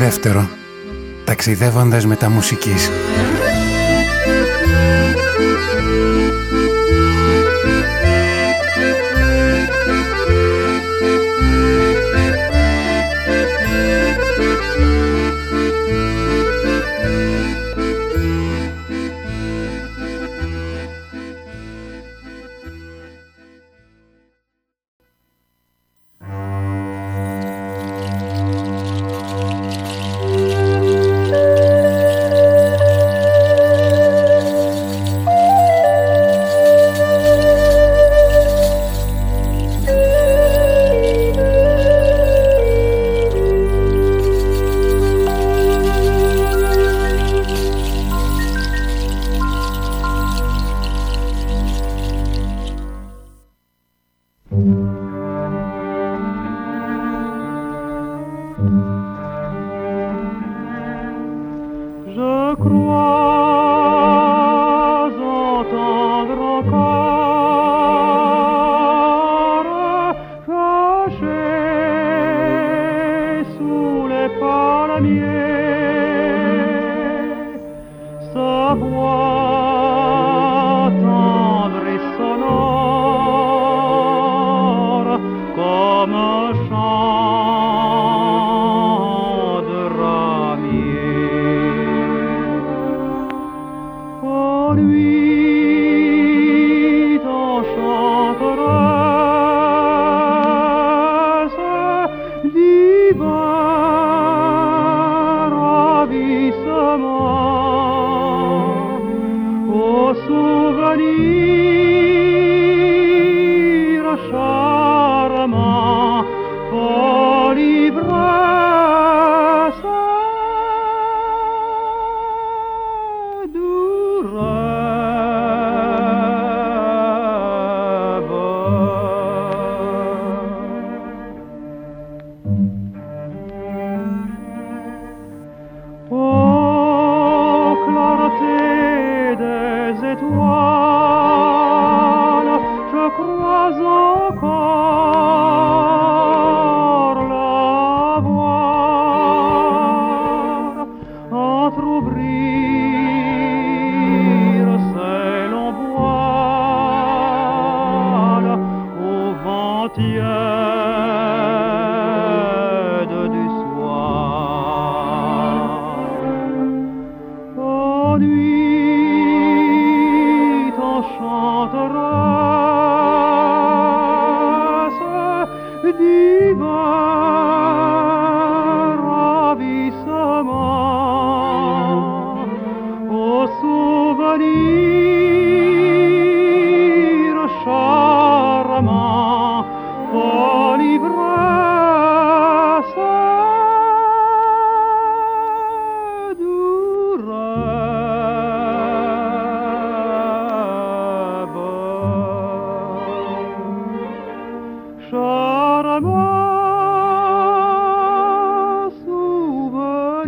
δεύτερο, ταξιδεύοντας με τα μουσικής.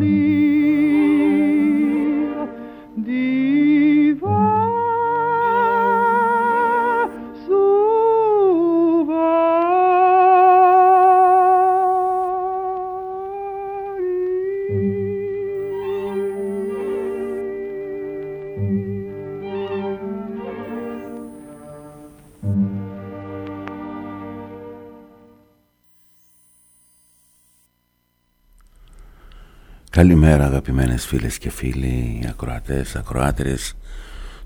Maria. Καλημέρα αγαπημένες φίλες και φίλοι, ακροατές, ακροάτρες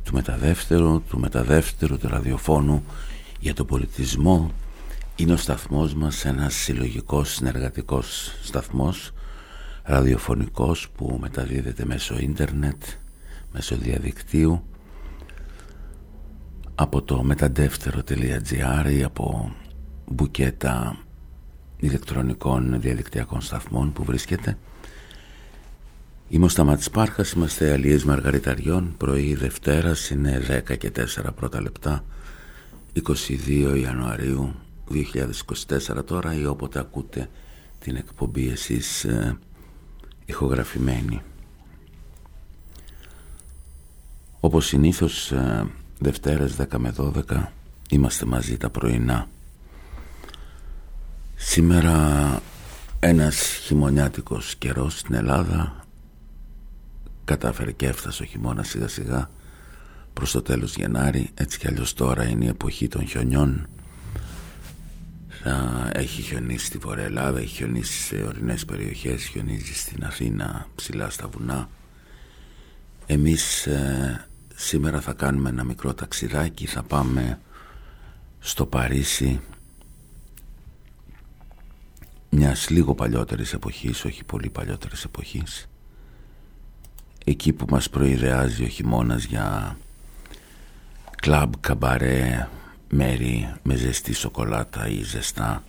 του μεταδεύτερου, του μεταδεύτερου του ραδιοφώνου για τον πολιτισμό. Είναι ο σταθμός μας ένας συλλογικός συνεργατικός σταθμός ραδιοφωνικός που μεταδίδεται μέσω ίντερνετ, μέσω διαδικτύου από το μεταδεύτερο.gr ή από μπουκέτα ηλεκτρονικών διαδικτυακών σταθμών που βρίσκεται Είμαι ο Σταμάτης Πάρχας, είμαστε αλλιές Μαργαριταριών, πρωί Δευτέρας, είναι 10 και 4 πρώτα λεπτά, 22 Ιανουαρίου 2024 τώρα ή όποτε ακούτε την εκπομπή εσείς ε, ηχογραφημένη. Όπως συνήθως ε, Δευτέρες 10 με 12 είμαστε μαζί τα πρωινά. Σήμερα ένας χειμωνιάτικος καιρός στην Ελλάδα κατάφερε και έφτασε ο χειμώνας σιγά σιγά προς το τέλος Γενάρη. Έτσι κι αλλιώς τώρα είναι η εποχή των χιονιών. Θα έχει χιονίσει στη Βορεια Ελλάδα έχει χιονίσει σε ορεινές περιοχές χιονίζει στην Αθήνα ψηλά στα βουνά. Εμείς ε, σήμερα θα κάνουμε ένα μικρό ταξιδάκι θα πάμε στο Παρίσι μιας λίγο παλιότερης εποχής όχι πολύ παλιότερης εποχής εκεί που μας προειδεάζει ο χειμώνας για κλαμπ, καμπαρέ, μέρη με ζεστή σοκολάτα ή ζεστά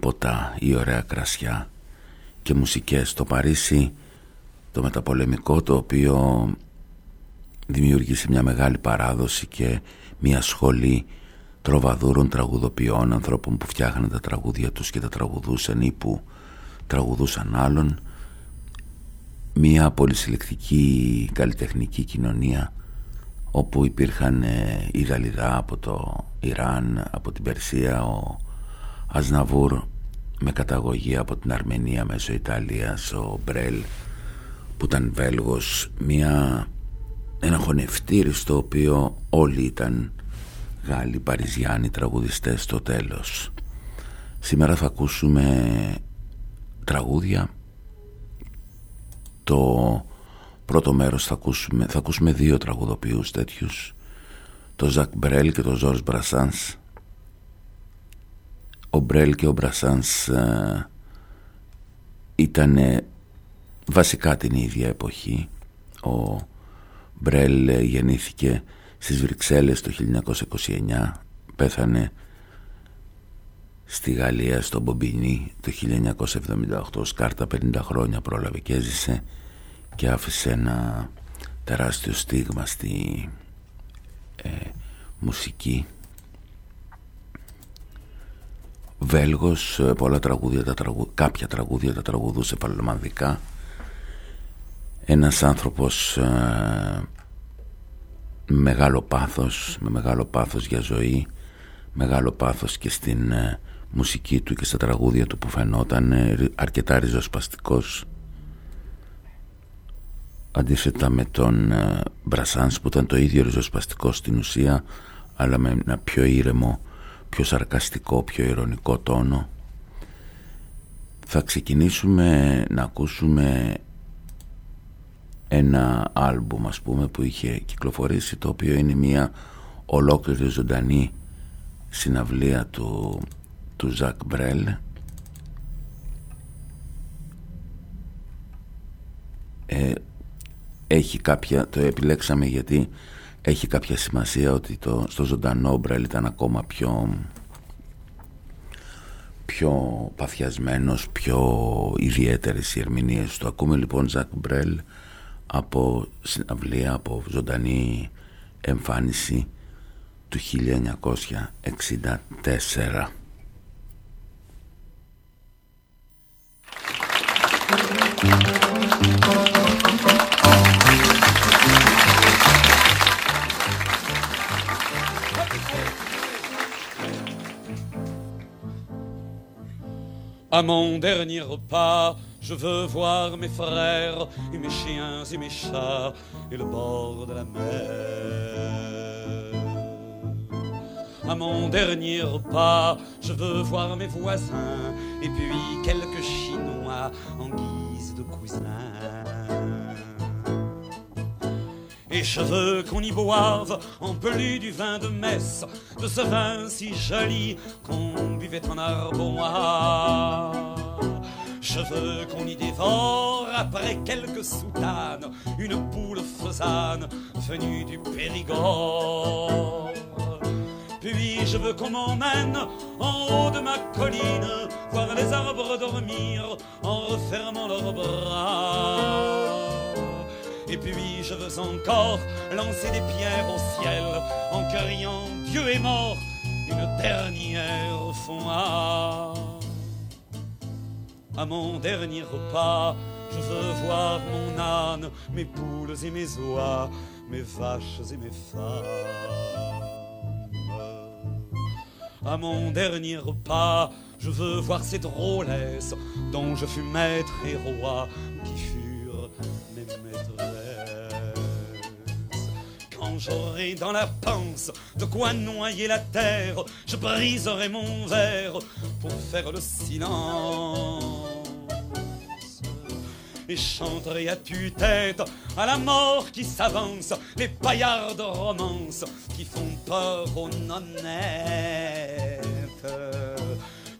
ποτά ή ωραία κρασιά και μουσικές. Στο Παρίσι το μεταπολεμικό το οποίο δημιούργησε μια μεγάλη παράδοση και μια σχολή τροβαδούρων τραγουδοποιών ανθρώπων που φτιάχναν τα τραγούδια τους και τα τραγουδούσαν ή που τραγουδούσαν άλλων μια πολυσυλλεκτική καλλιτεχνική κοινωνία όπου υπήρχαν ε, η Δαλιδά από το Ιράν, από την Περσία, ο Αζναβούρ με καταγωγή από την Αρμενία μέσω Ιταλίας, ο Μπρέλ που ήταν Βέλγος, μια, ένα χωνευτήρις στο οποίο όλοι ήταν Γάλλοι, Παριζιάνοι, τραγουδιστές στο τέλος. Σήμερα θα ακούσουμε τραγούδια το πρώτο μέρος θα ακούσουμε, θα ακούσουμε δύο τραγουδοποιούς τέτοιους. Το Ζακ Μπρέλ και το Ζόρς Μπρασάνς. Ο Μπρέλ και ο Μπρασάνς ε, ήταν βασικά την ίδια εποχή. Ο Μπρέλ γεννήθηκε στις Βρυξέλλες το 1929 πέθανε στη Γαλλία στο Μπομπινί το 1978 σκάρτα 50 χρόνια πρόλαβε και έζησε και άφησε ένα τεράστιο στίγμα στη ε, μουσική. Βέλγος ε, πολλά τραγούδια τα τραγου... κάποια τραγούδια τα τραγουδούσε παλαιμανδικά ένας άνθρωπος ε, μεγάλο πάθος με μεγάλο πάθος για ζωή μεγάλο πάθος και στην ε, μουσική του και στα τραγούδια του που φαινόταν ε, αρκετά ριζοσπαστικός. Αντίθετα με τον ε, Μπρασάνς που ήταν το ίδιο ριζοσπαστικό στην ουσία αλλά με ένα πιο ήρεμο, πιο σαρκαστικό, πιο ηρωνικό τόνο. Θα ξεκινήσουμε να ακούσουμε ένα άλμπουμ ας πούμε που είχε κυκλοφορήσει το οποίο είναι μια ολόκληρη ζωντανή συναυλία του του Ζακ Μπρέλ ε, έχει κάποια, το επιλέξαμε γιατί έχει κάποια σημασία ότι το, στο ζωντανό Μπρέλ ήταν ακόμα πιο πιο παθιασμένος, πιο ιδιαίτερες οι ερμηνείες του. Ακούμε λοιπόν Ζακ Μπρέλ από συναυλία, από ζωντανή εμφάνιση του 1964. À mon dernier repas, je veux voir mes frères et mes chiens et mes chats et le bord de la mer. À mon dernier repas, je veux voir mes voisins et puis quelques Chinois en guise de. Et je veux qu'on y boive en plus du vin de messe, de ce vin si joli qu'on buvait en Arbois. Je veux qu'on y dévore après quelques soutanes une poule faisane venue du Périgord. Puis je veux qu'on m'emmène en haut de ma colline voir les arbres dormir en refermant leurs bras. Et puis je veux encore lancer des pierres au ciel en criant Dieu est mort une dernière fois. à mon dernier repas. Je veux voir mon âne, mes poules et mes oies, mes vaches et mes femmes. À mon dernier repas, je veux voir ces drôlesses dont je fus maître et roi, qui furent mes maîtresses. Quand j'aurai dans la panse de quoi noyer la terre, je briserai mon verre pour faire le silence et chanterai à tue-tête à la mort qui s'avance, les paillards de romance qui font peur aux nonnettes.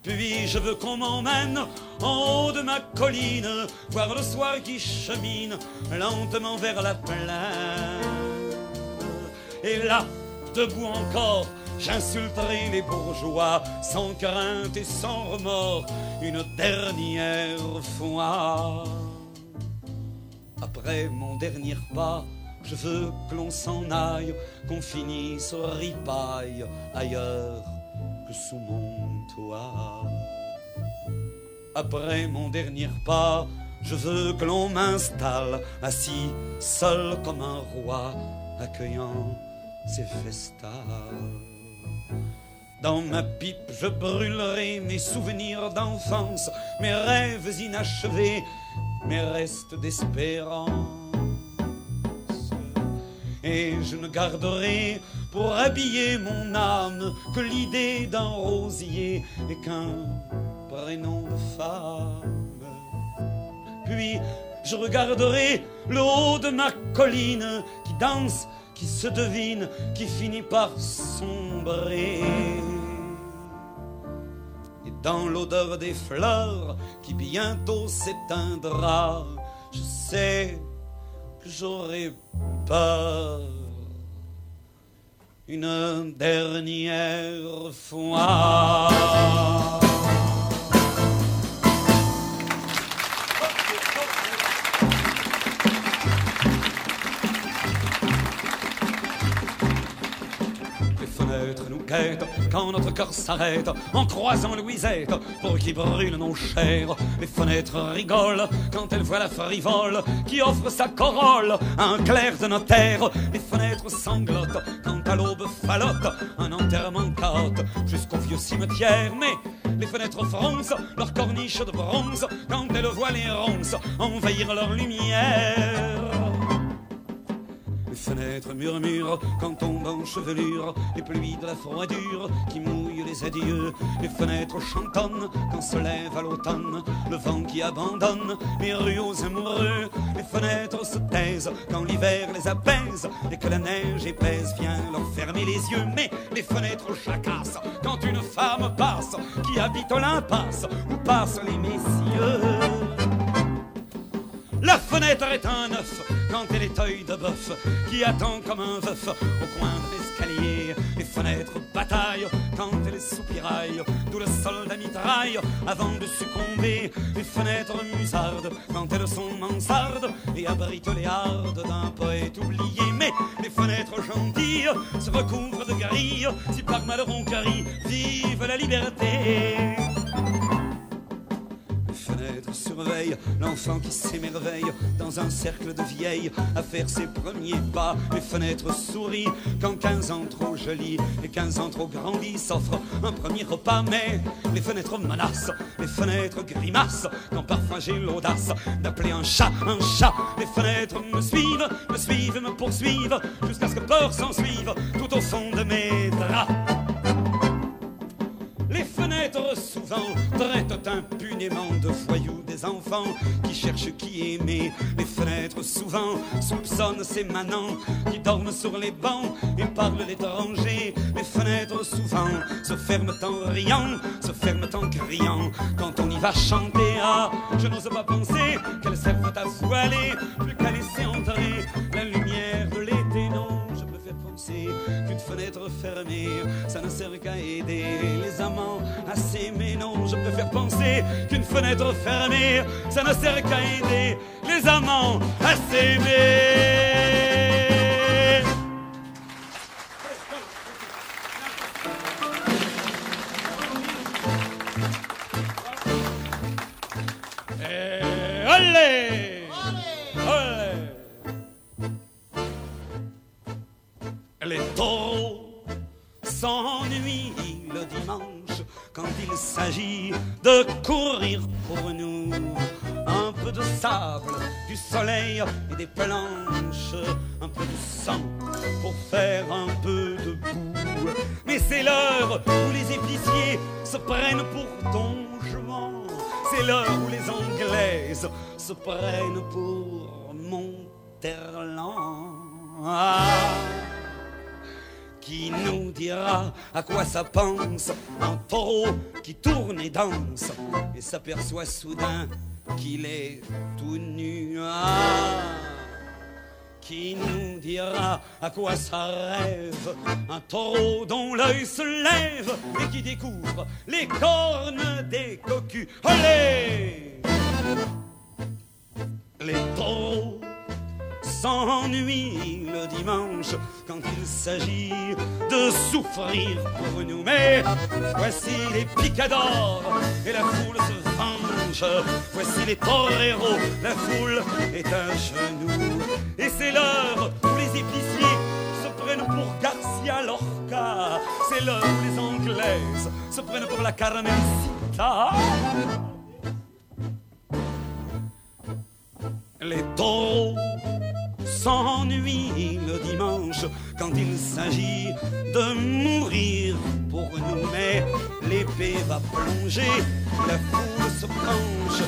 Puis je veux qu'on m'emmène en haut de ma colline, voir le soir qui chemine lentement vers la plaine? Et là, debout encore, j'insulterai les bourgeois sans crainte et sans remords une dernière fois. Après mon dernier pas, je veux que l'on s'en aille, qu'on finisse au ripaille ailleurs que sous mon toit. Après mon dernier pas, je veux que l'on m'installe assis seul comme un roi, accueillant ses festins. Dans ma pipe, je brûlerai mes souvenirs d'enfance, mes rêves inachevés, mes restes d'espérance. Et je ne garderai pour habiller mon âme que l'idée d'un rosier et qu'un prénom de femme. Puis je regarderai le haut de ma colline qui danse, qui se devine, qui finit par sombrer dans l'odeur des fleurs qui bientôt s'éteindra. Je sais que j'aurai peur une dernière fois. Quand notre cœur s'arrête en croisant Louisette pour qui brûle nos chairs. Les fenêtres rigolent quand elles voient la frivole qui offre sa corolle à un clerc de notaire. Les fenêtres sanglotent quand à l'aube falote un enterrement cote jusqu'au vieux cimetière. Mais les fenêtres froncent leur corniche de bronze quand elles voient les ronces envahir leur lumière. Les fenêtres murmurent quand tombent en chevelure les pluies de la froidure qui mouillent les adieux. Les fenêtres chantonnent quand se lève à l'automne le vent qui abandonne les rues aux amoureux. Les fenêtres se taisent quand l'hiver les apaise et que la neige épaisse vient leur fermer les yeux. Mais les fenêtres chacassent quand une femme passe qui habite l'impasse où passent les messieurs. La fenêtre est un œuf quand elle est œil de bœuf qui attend comme un veuf au coin de l'escalier. Les fenêtres bataillent quand elle soupiraille, d'où le soldat mitraille avant de succomber. Les fenêtres musardent quand elles sont mansardes et abritent les hardes d'un poète oublié. Mais les fenêtres gentilles se recouvrent de grilles si par malheur on carie. Vive la liberté! Fenêtre surveille l'enfant qui s'émerveille dans un cercle de vieilles à faire ses premiers pas. Les fenêtres sourient quand 15 ans trop jolis et 15 ans trop grandis s'offrent un premier repas. Mais les fenêtres menacent, les fenêtres grimacent quand parfois j'ai l'audace d'appeler un chat un chat. Les fenêtres me suivent, me suivent, me poursuivent jusqu'à ce que peur s'en suive tout au fond de mes draps. Fenêtres souvent traitent impunément de voyous des enfants qui cherchent qui aimer. Les fenêtres souvent soupçonnent ces manants qui dorment sur les bancs et parlent l'étranger. Les fenêtres souvent se ferment en riant, se ferment en criant. Quand on y va chanter, ah, je n'ose pas penser qu'elles servent à voiler, plus qu'à laisser entrer qu'une fenêtre fermée, ça ne sert qu'à aider les amants à s'aimer. Non, je préfère penser qu'une fenêtre fermée, ça ne sert qu'à aider les amants à s'aimer. Allez quand il s'agit de courir pour nous. Un peu de sable, du soleil et des planches, un peu de sang pour faire un peu de boue. Mais c'est l'heure où les épiciers se prennent pour Don Juan. C'est l'heure où les Anglaises se prennent pour Monterland. Ah qui nous dira à quoi ça pense un taureau qui tourne et danse et s'aperçoit soudain qu'il est tout nu. Ah, qui nous dira à quoi ça rêve un taureau dont l'œil se lève et qui découvre les cornes des cocus. Allez Les taureaux s'ennuie le dimanche quand il s'agit de souffrir pour nous. Mais voici les picadors et la foule se venge. Voici les toreros, la foule est à genoux. Et c'est l'heure où les épiciers se prennent pour Garcia Lorca. C'est l'heure où les Anglaises se prennent pour la Carmencita. Les taureaux s'ennuie le dimanche quand il s'agit de mourir pour nous. Mais l'épée va plonger, la foule se penche,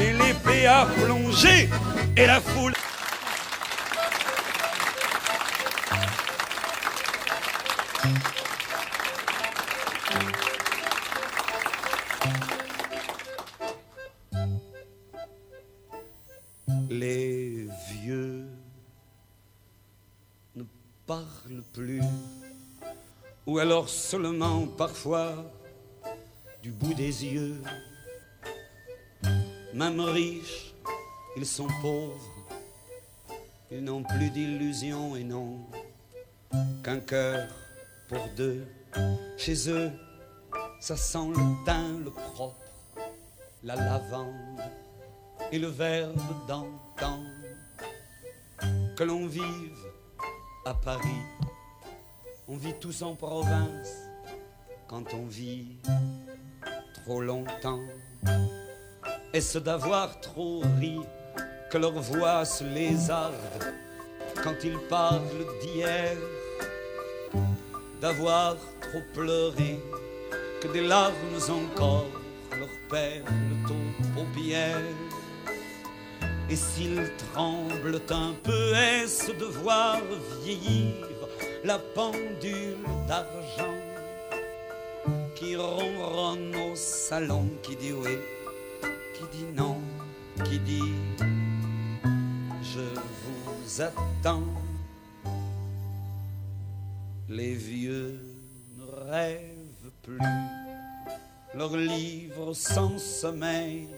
et l'épée a plongé, et la foule. Ne parlent plus, ou alors seulement parfois du bout des yeux. Même riches, ils sont pauvres, ils n'ont plus d'illusions et non qu'un cœur pour deux. Chez eux, ça sent le thym, le propre, la lavande et le verbe d'antan. Que l'on vive à Paris, on vit tous en province quand on vit trop longtemps. Est-ce d'avoir trop ri que leur voix se lézarde quand ils parlent d'hier? D'avoir trop pleuré que des larmes encore leur perdent aux paupières? Et s'ils tremblent un peu, est-ce de voir vieillir la pendule d'argent qui ronronne au salon, qui dit oui, qui dit non, qui dit je vous attends. Les vieux ne rêvent plus, leurs livres sans sommeil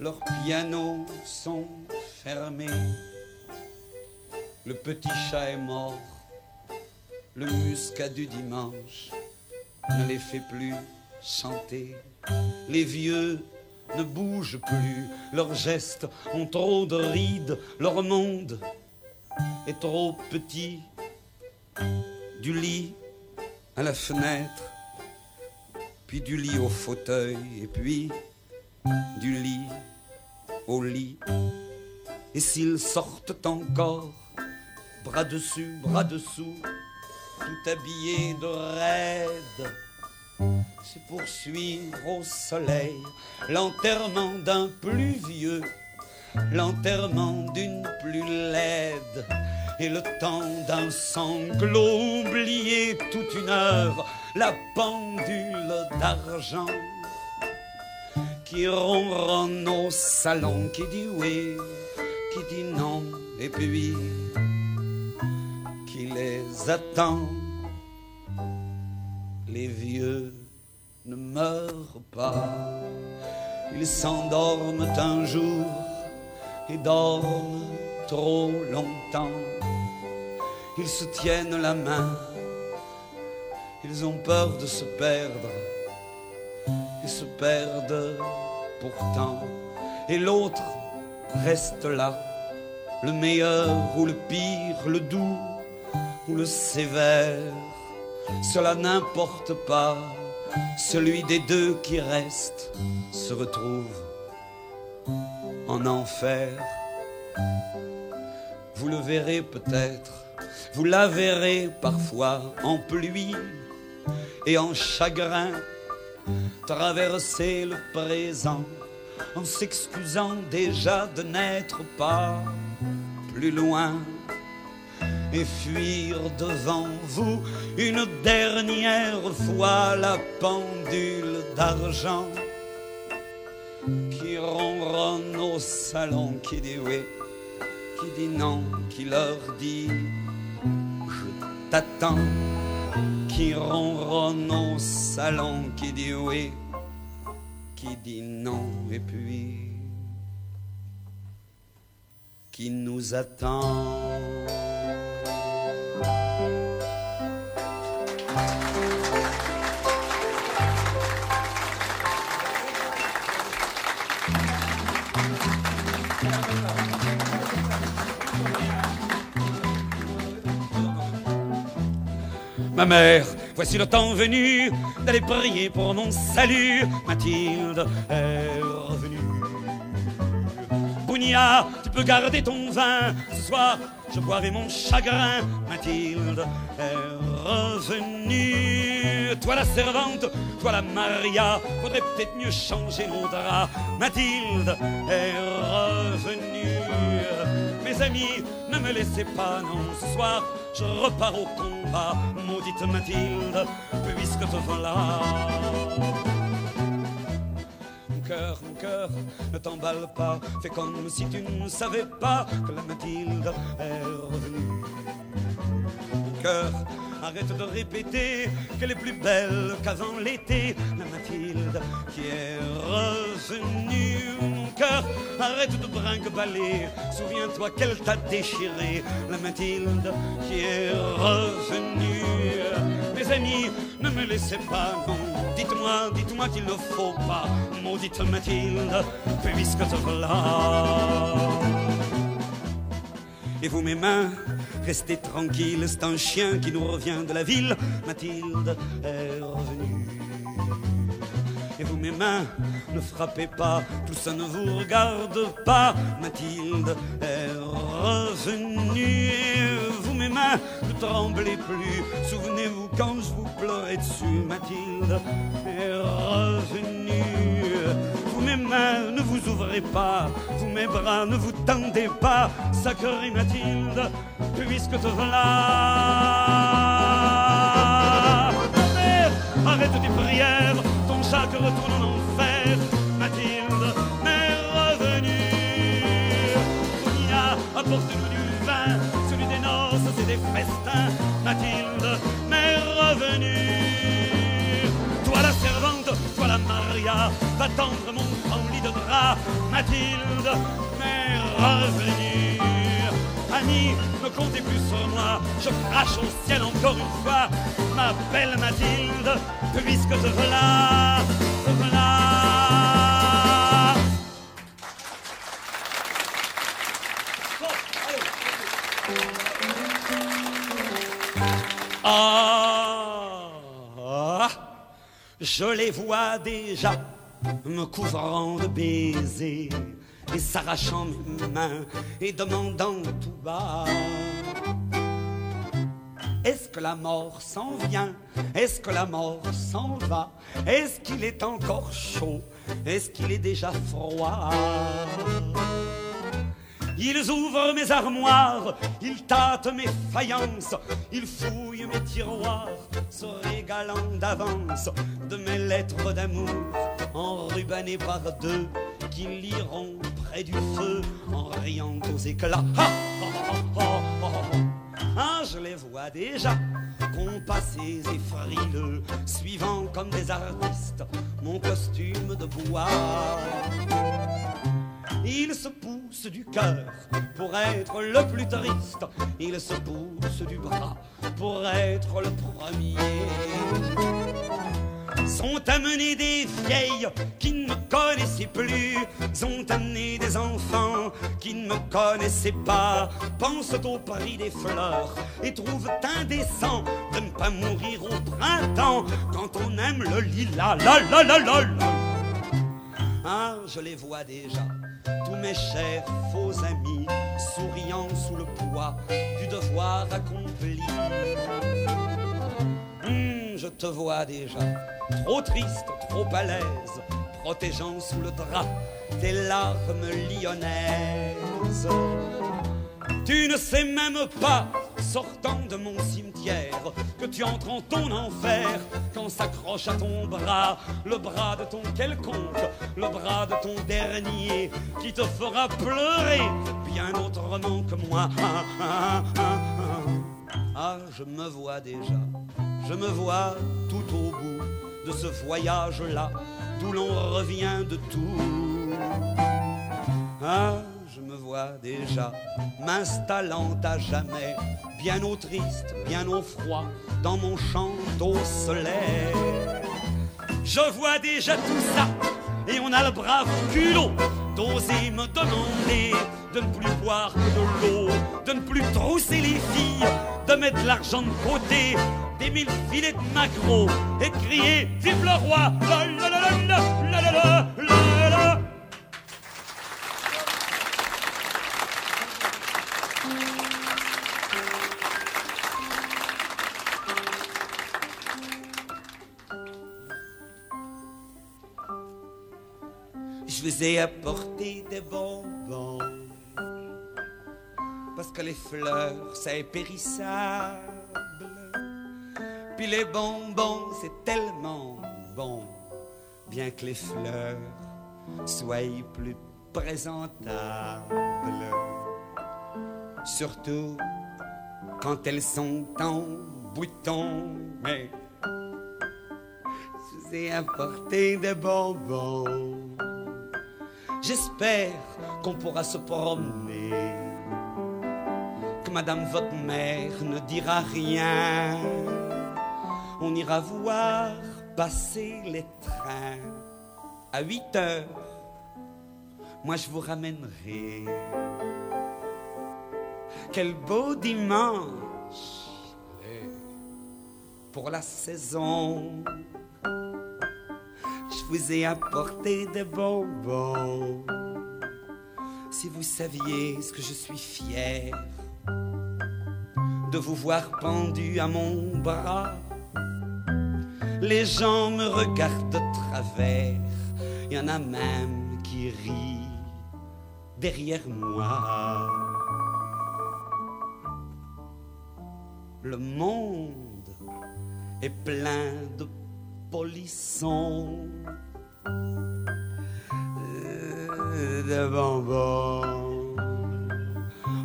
leurs pianos sont fermés. Le petit chat est mort. Le muscat du dimanche ne les fait plus chanter. Les vieux ne bougent plus. Leurs gestes ont trop de rides. Leur monde est trop petit. Du lit à la fenêtre, puis du lit au fauteuil, et puis du lit au lit. Et s'ils sortent encore, bras dessus, bras dessous, tout habillés de raide, c'est pour suivre au soleil l'enterrement d'un plus vieux, l'enterrement d'une plus laide, et le temps d'un sanglot oublié toute une heure, la pendule d'argent qui ronronne au salon, qui dit oui, qui dit non, et puis qui les attend. Les vieux ne meurent pas, ils s'endorment un jour et dorment trop longtemps. Ils se tiennent la main, ils ont peur de se perdre et se perdent et l'autre reste là, le meilleur ou le pire, le doux ou le sévère, cela n'importe pas, celui des deux qui reste se retrouve en enfer. Vous le verrez peut-être, vous la verrez parfois en pluie et en chagrin, traverser le présent en s'excusant déjà de n'être pas plus loin et fuir devant vous une dernière fois la pendule d'argent qui ronronne au salon, qui dit oui, qui dit non, qui leur dit je t'attends, qui ronronne au salon, qui dit oui, qui dit non, et puis qui nous attend. Ma mère, voici le temps venu d'aller prier pour mon salut. Mathilde est revenue. Bounia, tu peux garder ton vin. Ce soir, je boirai mon chagrin. Mathilde est revenue. Toi la servante, toi la Maria, faudrait peut-être mieux changer nos draps. Mathilde est revenue. Mes amis, ne me laissez pas, non, ce soir, je repars au combat, maudite Mathilde, puisque te voilà. Mon cœur, mon cœur, ne t'emballe pas, fais comme si tu ne savais pas que la Mathilde est revenue. Mon cœur, arrête de répéter qu'elle est plus belle qu'avant l'été, la Mathilde qui est revenue. Mon cœur, arrête de brinque-baller, souviens-toi qu'elle t'a déchiré, la Mathilde qui est revenue. Mes amis, ne me laissez pas, non, dites-moi, dites-moi qu'il ne faut pas, maudite Mathilde, puisque te voilà. Et vous, mes mains, restez tranquilles, c'est un chien qui nous revient de la ville. Mathilde est revenue. Et vous, mes mains, ne frappez pas, tout ça ne vous regarde pas. Mathilde est revenue. Et vous, mes mains, ne tremblez plus. Souvenez-vous quand je vous pleurais dessus. Mathilde est revenue. Mains, ne vous ouvrez pas. Vous, mes bras, ne vous tendez pas. Sacrée Mathilde, puisque te voilà. Arrête tes prières. Ton chaque retourne en enfer. Mathilde m'est revenue. Bounia, apporte-nous du vin. Celui des noces, c'est des festins. Mathilde m'est revenue. Servante, toi la Maria, va tendre mon grand lit de drap. Mathilde m'est revenue. Amis, ne comptez plus sur moi, je crache au ciel encore une fois. Ma belle Mathilde, puisque te voilà, te voilà. Je les vois déjà me couvrant de baisers et s'arrachant mes mains et demandant tout bas. Est-ce que la mort s'en vient? Est-ce que la mort s'en va? Est-ce qu'il est encore chaud? Est-ce qu'il est déjà froid? Ils ouvrent mes armoires, ils tâtent mes faïences, ils fouillent mes tiroirs, se régalant d'avance de mes lettres d'amour, enrubannées par deux, qui liront près du feu en riant aux éclats. Ah, je les vois déjà, compassés et frileux, suivant comme des artistes mon costume de bois. Il se pousse du cœur pour être le plus triste. Il se pousse du bras pour être le premier. sont amenés des vieilles qui ne me connaissaient plus, ont amené des enfants qui ne me connaissaient pas, pensent au prix des fleurs et trouvent indécent de ne pas mourir au printemps quand on aime le lilas. La la la la la. Ah, je les vois déjà, tous mes chers faux amis, souriant sous le poids du devoir accompli. Hum, je te vois déjà, trop triste, trop à l'aise, protégeant sous le drap tes larmes lyonnaises. Tu ne sais même pas, sortant de mon cimetière, que tu entres en ton enfer quand s'accroche à ton bras le bras de ton quelconque, le bras de ton dernier, qui te fera pleurer bien autrement que moi. Ah, ah, ah, ah je me vois déjà, je me vois tout au bout de ce voyage-là, d'où l'on revient de tout vois déjà m'installant à jamais, bien au triste, bien au froid, dans mon champ au soleil. Je vois déjà tout ça, et on a le brave culot d'oser me demander de ne plus boire que de l'eau, de ne plus trousser les filles, de mettre l'argent de côté, des mille filets de macro, et de crier Vive le roi! La, la, la, vous ai apporté des bonbons. Parce que les fleurs, c'est périssable. Puis les bonbons, c'est tellement bon. Bien que les fleurs soient plus présentables. Surtout quand elles sont en bouton. Mais je vous ai apporté des bonbons. J'espère qu'on pourra se promener, que Madame votre mère ne dira rien. On ira voir passer les trains à 8 heures. Moi je vous ramènerai. Quel beau dimanche pour la saison. Je vous ai apporté des bonbons. Si vous saviez ce que je suis fier de vous voir pendu à mon bras, les gens me regardent de travers. Il y en a même qui rient derrière moi. Le monde est plein de polissons, euh, de bonbons.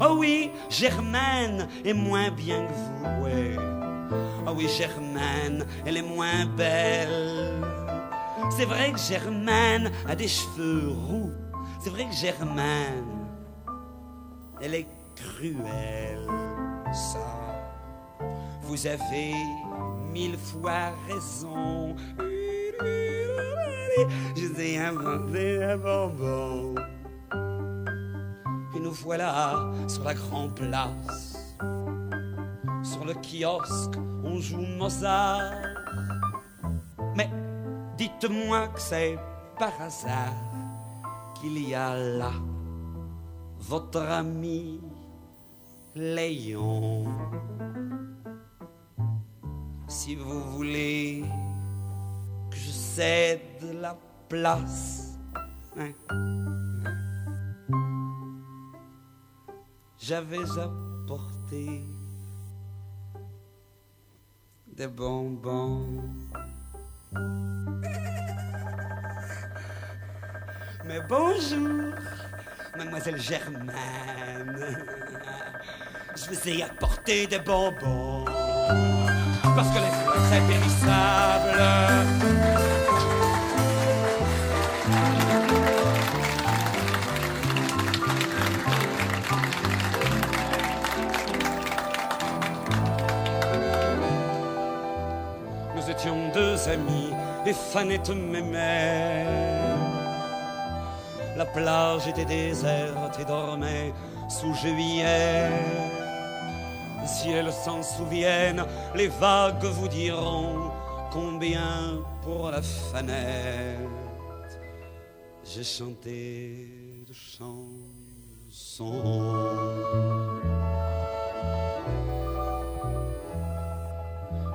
Oh oui, Germaine est moins bien que vous. Oh oui, Germaine, elle est moins belle. C'est vrai que Germaine a des cheveux roux. C'est vrai que Germaine, elle est cruelle. Ça, vous avez mille fois raison. Je vous ai inventé un bonbon. Et nous voilà sur la grande place. Sur le kiosque, on joue Mozart. Mais dites-moi que c'est par hasard qu'il y a là votre ami Léon. Si vous voulez que je cède la place, hein, j'avais apporté des bonbons. Mais bonjour, mademoiselle Germaine. Je vous ai apporté des bonbons. Parce que les fleurs, c'est périssable. Nous étions deux amis et Fanette m'aimait. La plage était déserte et dormait sous juillet. Si elles s'en souviennent, les vagues vous diront combien pour la fanette j'ai chanté de chansons.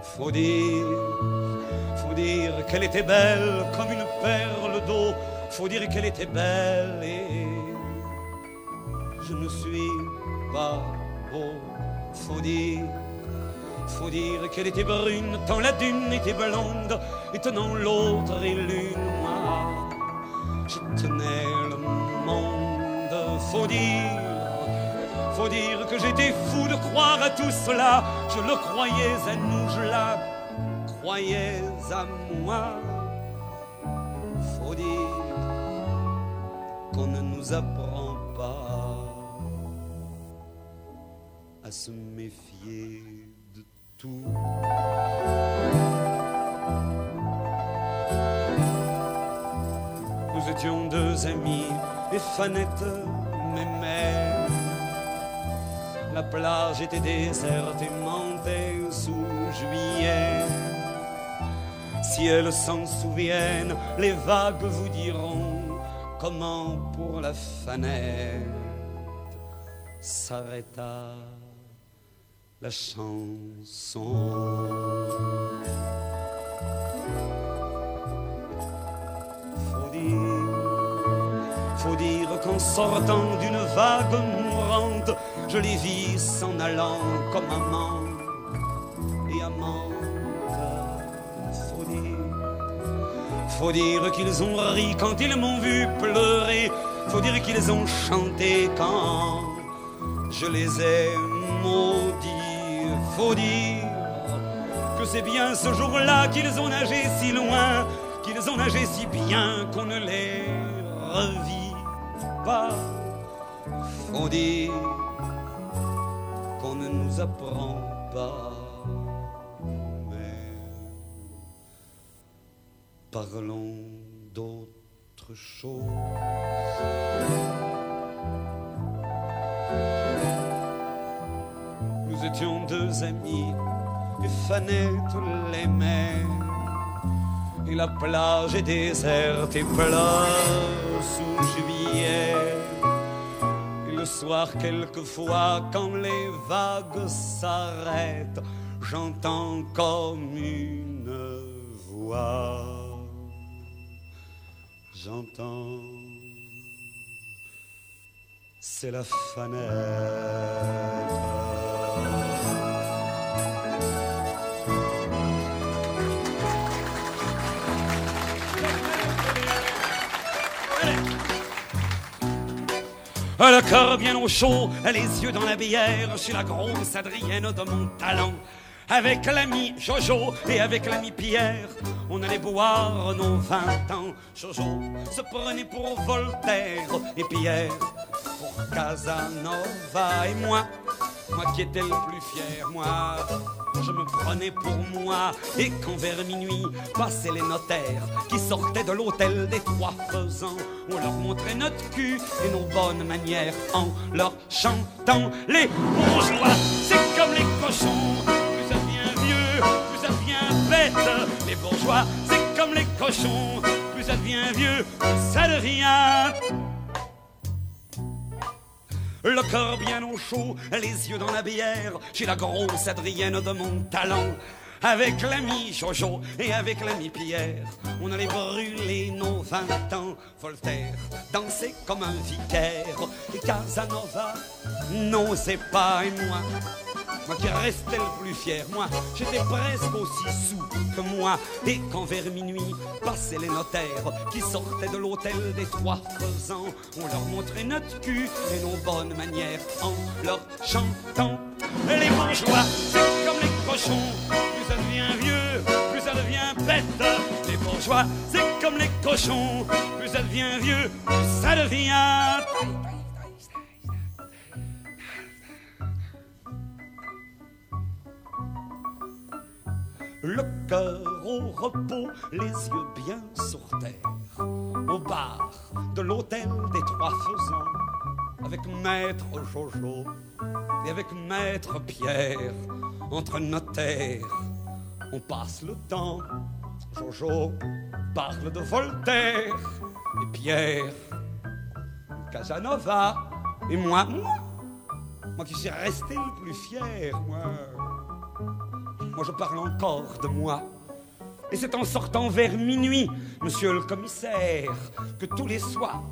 Faut dire, faut dire qu'elle était belle comme une perle d'eau. Faut dire qu'elle était belle et je ne suis pas beau. Faut dire, faut dire qu'elle était brune tant la dune était blonde et tenant l'autre et l'une moi. Je tenais le monde. Faut dire, faut dire que j'étais fou de croire à tout cela. Je le croyais à nous, je la croyais à moi. Faut dire qu'on ne nous apprend à se méfier de tout. Nous étions deux amis et Fanette m'aimait. La plage était déserte et mentait sous juillet. Si elles s'en souviennent, les vagues vous diront comment pour la fanette s'arrêta la chanson. Faut dire, faut dire qu'en sortant d'une vague mourante, je les vis s'en allant comme amant et amante. Faut dire, faut dire qu'ils ont ri quand ils m'ont vu pleurer. Faut dire qu'ils ont chanté quand je les ai maudits. Faut dire que c'est bien ce jour-là qu'ils ont nagé si loin, qu'ils ont nagé si bien qu'on ne les revit pas. Faut dire qu'on ne nous apprend pas. Mais parlons d'autre chose. Nous étions deux amis et Fanette l'aimait. Et la plage est déserte et pleure sous juillet. Et le soir, quelquefois, quand les vagues s'arrêtent, j'entends comme une voix. J'entends, c'est la fenêtre. Le cœur bien au chaud, les yeux dans la bière, je suis la grosse Adrienne de mon talent. Avec l'ami Jojo et avec l'ami Pierre, on allait boire nos vingt ans. Jojo se prenait pour Voltaire et Pierre pour Casanova et moi. Moi qui étais le plus fier, moi, je me prenais pour moi. Et quand vers minuit passaient les notaires qui sortaient de l'hôtel des trois faisans, on leur montrait notre cul et nos bonnes manières en leur chantant les bourgeois. C'est comme les cochons, C'est comme les cochons, plus ça devient vieux, plus ça devient le corps bien au chaud, les yeux dans la bière, j'ai la grosse Adrienne de mon talent. Avec l'ami Jojo et avec l'ami Pierre, on allait brûler nos vingt ans. Voltaire dansait comme un vicaire et Casanova n'osait pas et moi. Moi qui restais le plus fier, moi j'étais presque aussi sous que moi. Et quand vers minuit passaient les notaires qui sortaient de l'hôtel des trois faisans, on leur montrait notre cul et nos bonnes manières en leur chantant. Les bourgeois, c'est comme les cochons, plus ça devient vieux, plus ça devient bête. Les bourgeois, c'est comme les cochons, plus ça devient vieux, plus ça devient. Le cœur au repos, les yeux bien sur terre, au bar de l'hôtel des Trois Faisans, avec Maître Jojo et avec Maître Pierre, entre notaires, on passe le temps. Jojo parle de Voltaire et Pierre, Casanova et moi, moi, moi qui suis resté le plus fier, moi. Moi, je parle encore de moi. Et c'est en sortant vers minuit, monsieur le commissaire, que tous les soirs,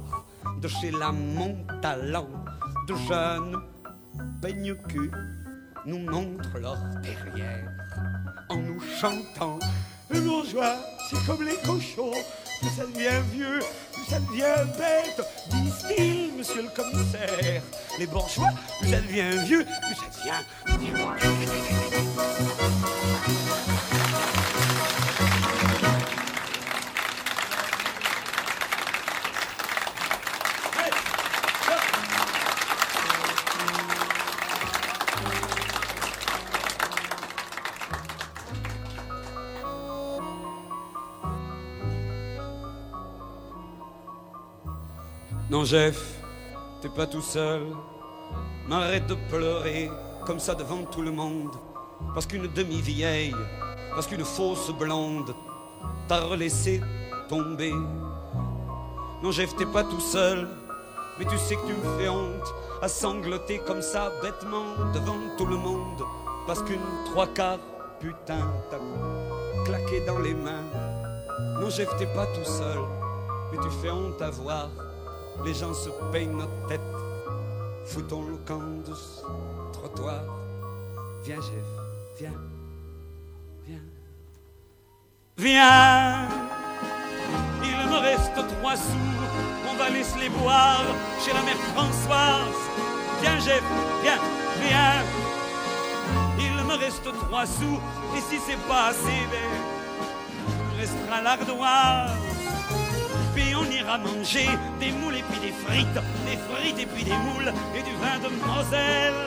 de chez la Montalent, de jeunes peigne nous montrent leur derrière en nous chantant. Le bourgeois, c'est comme les cochons, plus ça devient vieux, plus ça devient bête, disent-ils, monsieur le commissaire. Les bourgeois, plus ça devient vieux, plus ça devient... Non, Jeff, t'es pas tout seul. M'arrête de pleurer comme ça devant tout le monde. Parce qu'une demi-vieille, parce qu'une fausse blonde t'a relaissé tomber. Non, Jeff, t'es pas tout seul. Mais tu sais que tu me fais honte à sangloter comme ça bêtement devant tout le monde. Parce qu'une trois quarts putain t'a claqué dans les mains. Non, Jeff, t'es pas tout seul. Mais tu fais honte à voir les gens se peignent notre tête. Foutons le camp de ce trottoir. Viens, Jeff, viens, viens. Viens, il me reste trois sous. On va laisser les boire chez la mère Françoise. Viens, Jeff, viens, viens. Il me reste trois sous. Et si c'est pas assez, ben, restera l'ardoise on ira manger des moules et puis des frites, des frites et puis des moules et du vin de Moselle.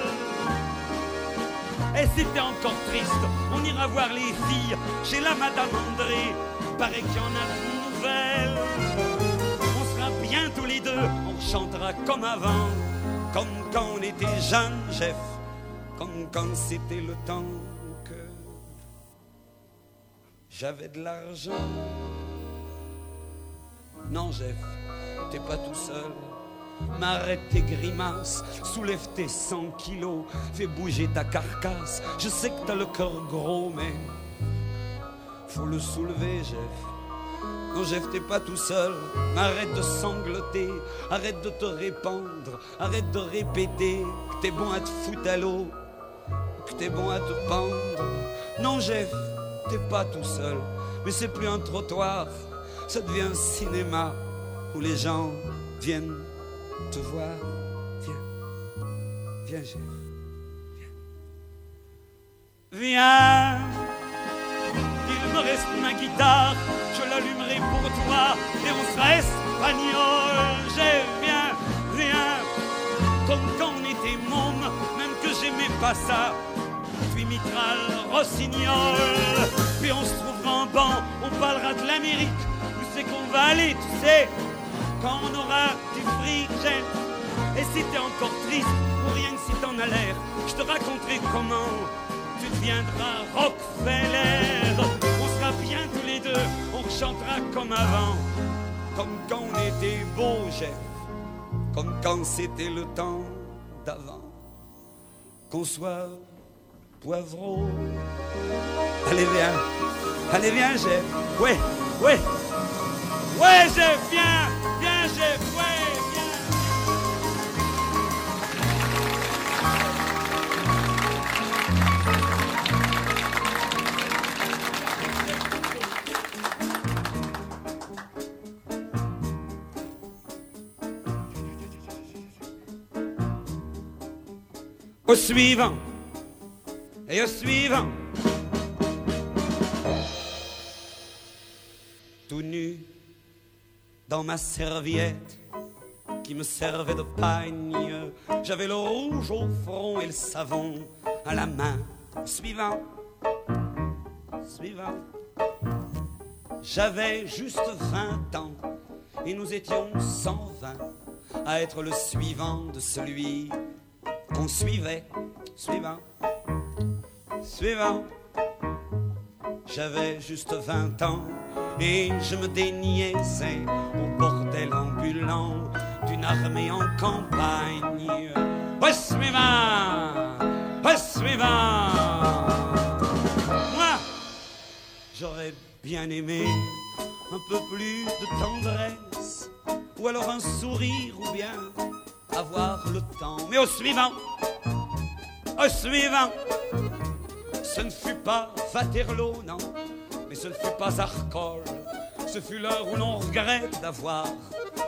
Et c'était encore triste, on ira voir les filles chez la Madame André, paraît qu'il y en a de nouvelles. On sera bien tous les deux, on chantera comme avant, comme quand on était jeunes, Jeff, comme quand c'était le temps que j'avais de l'argent. Non, Jeff, t'es pas tout seul. M'arrête tes grimaces, soulève tes 100 kilos, fais bouger ta carcasse. Je sais que t'as le cœur gros, mais faut le soulever, Jeff. Non, Jeff, t'es pas tout seul. Arrête de sangloter, arrête de te répandre, arrête de répéter que t'es bon à te foutre à l'eau, que t'es bon à te pendre. Non, Jeff, t'es pas tout seul, mais c'est plus un trottoir, ça devient un cinéma où les gens viennent te voir. Viens, viens, Jeff, viens. Viens, il me reste ma guitare, je l'allumerai pour toi et on sera espagnol. Jeff, viens, viens, comme quand on était môme, même que j'aimais pas ça. Puis Mitral, Rossignol, puis on se trouvera en banc, on parlera de l'Amérique qu'on va aller, tu sais, quand on aura du fric, Et si t'es encore triste, ou rien que si t'en as l'air, je te raconterai comment tu deviendras Rockefeller. On sera bien tous les deux, on chantera comme avant, comme quand on était beau, Jeff, comme quand c'était le temps d'avant. Qu'on soit poivreau. Allez, viens, allez, viens, Jeff, ouais, ouais. Ouais, je viens, viens, je ouais. Au suivant et au suivant. Tout nu dans ma serviette qui me servait de pagne. J'avais le rouge au front et le savon à la main. Suivant, suivant. J'avais juste 20 ans et nous étions 120 à être le suivant de celui qu'on suivait. Suivant, suivant. J'avais juste 20 ans et je me déniaisais au bordel ambulant d'une armée en campagne. Au suivant, au suivant. Moi, j'aurais bien aimé un peu plus de tendresse, ou alors un sourire, ou bien avoir le temps. Mais au suivant, au suivant, ce ne fut pas Waterloo, non, mais ce ne fut pas Arcole. Ce fut l'heure où l'on regrette d'avoir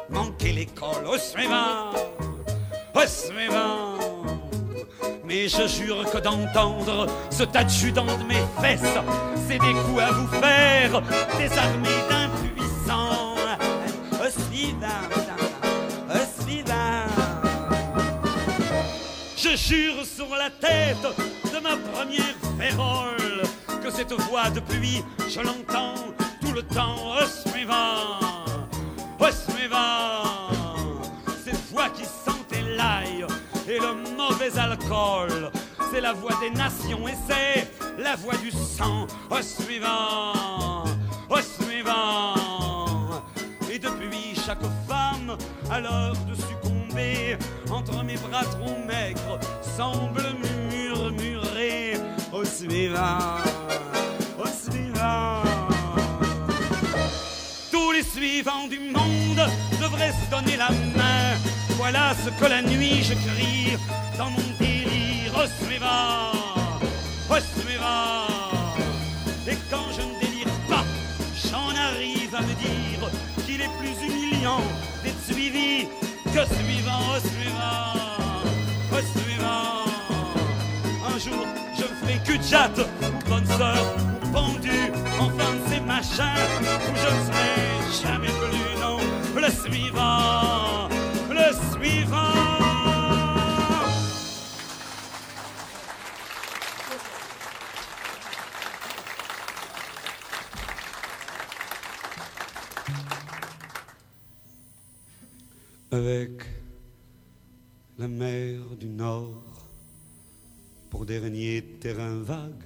manqué l'école. Au suivant. Mais je jure que d'entendre ce tas de mes fesses, c'est des coups à vous faire, des armées d'impuissants. Je jure sur la tête de ma première que cette voix depuis, je l'entends tout le temps. Suivant, suivant. Cette voix qui sentait l'ail et le mauvais alcool. C'est la voix des nations et c'est la voix du sang. Suivant, suivant. Et depuis chaque femme, à l'heure de succomber, entre mes bras trop maigres, semble murmurer au suivant, suivant. Tous les suivants du monde devraient se donner la main. Voilà ce que la nuit je crie dans mon délire au suivant, suivant. Et quand je ne délire pas, j'en arrive à me dire qu'il est plus humiliant d'être suivi que suivant, au suivant. Un jour, de ou bonne sœur, ou pendu, enfin de ces machins où je ne serai jamais plus, non, le suivant, le suivant. Avec la mer du Nord pour dernier terrain vague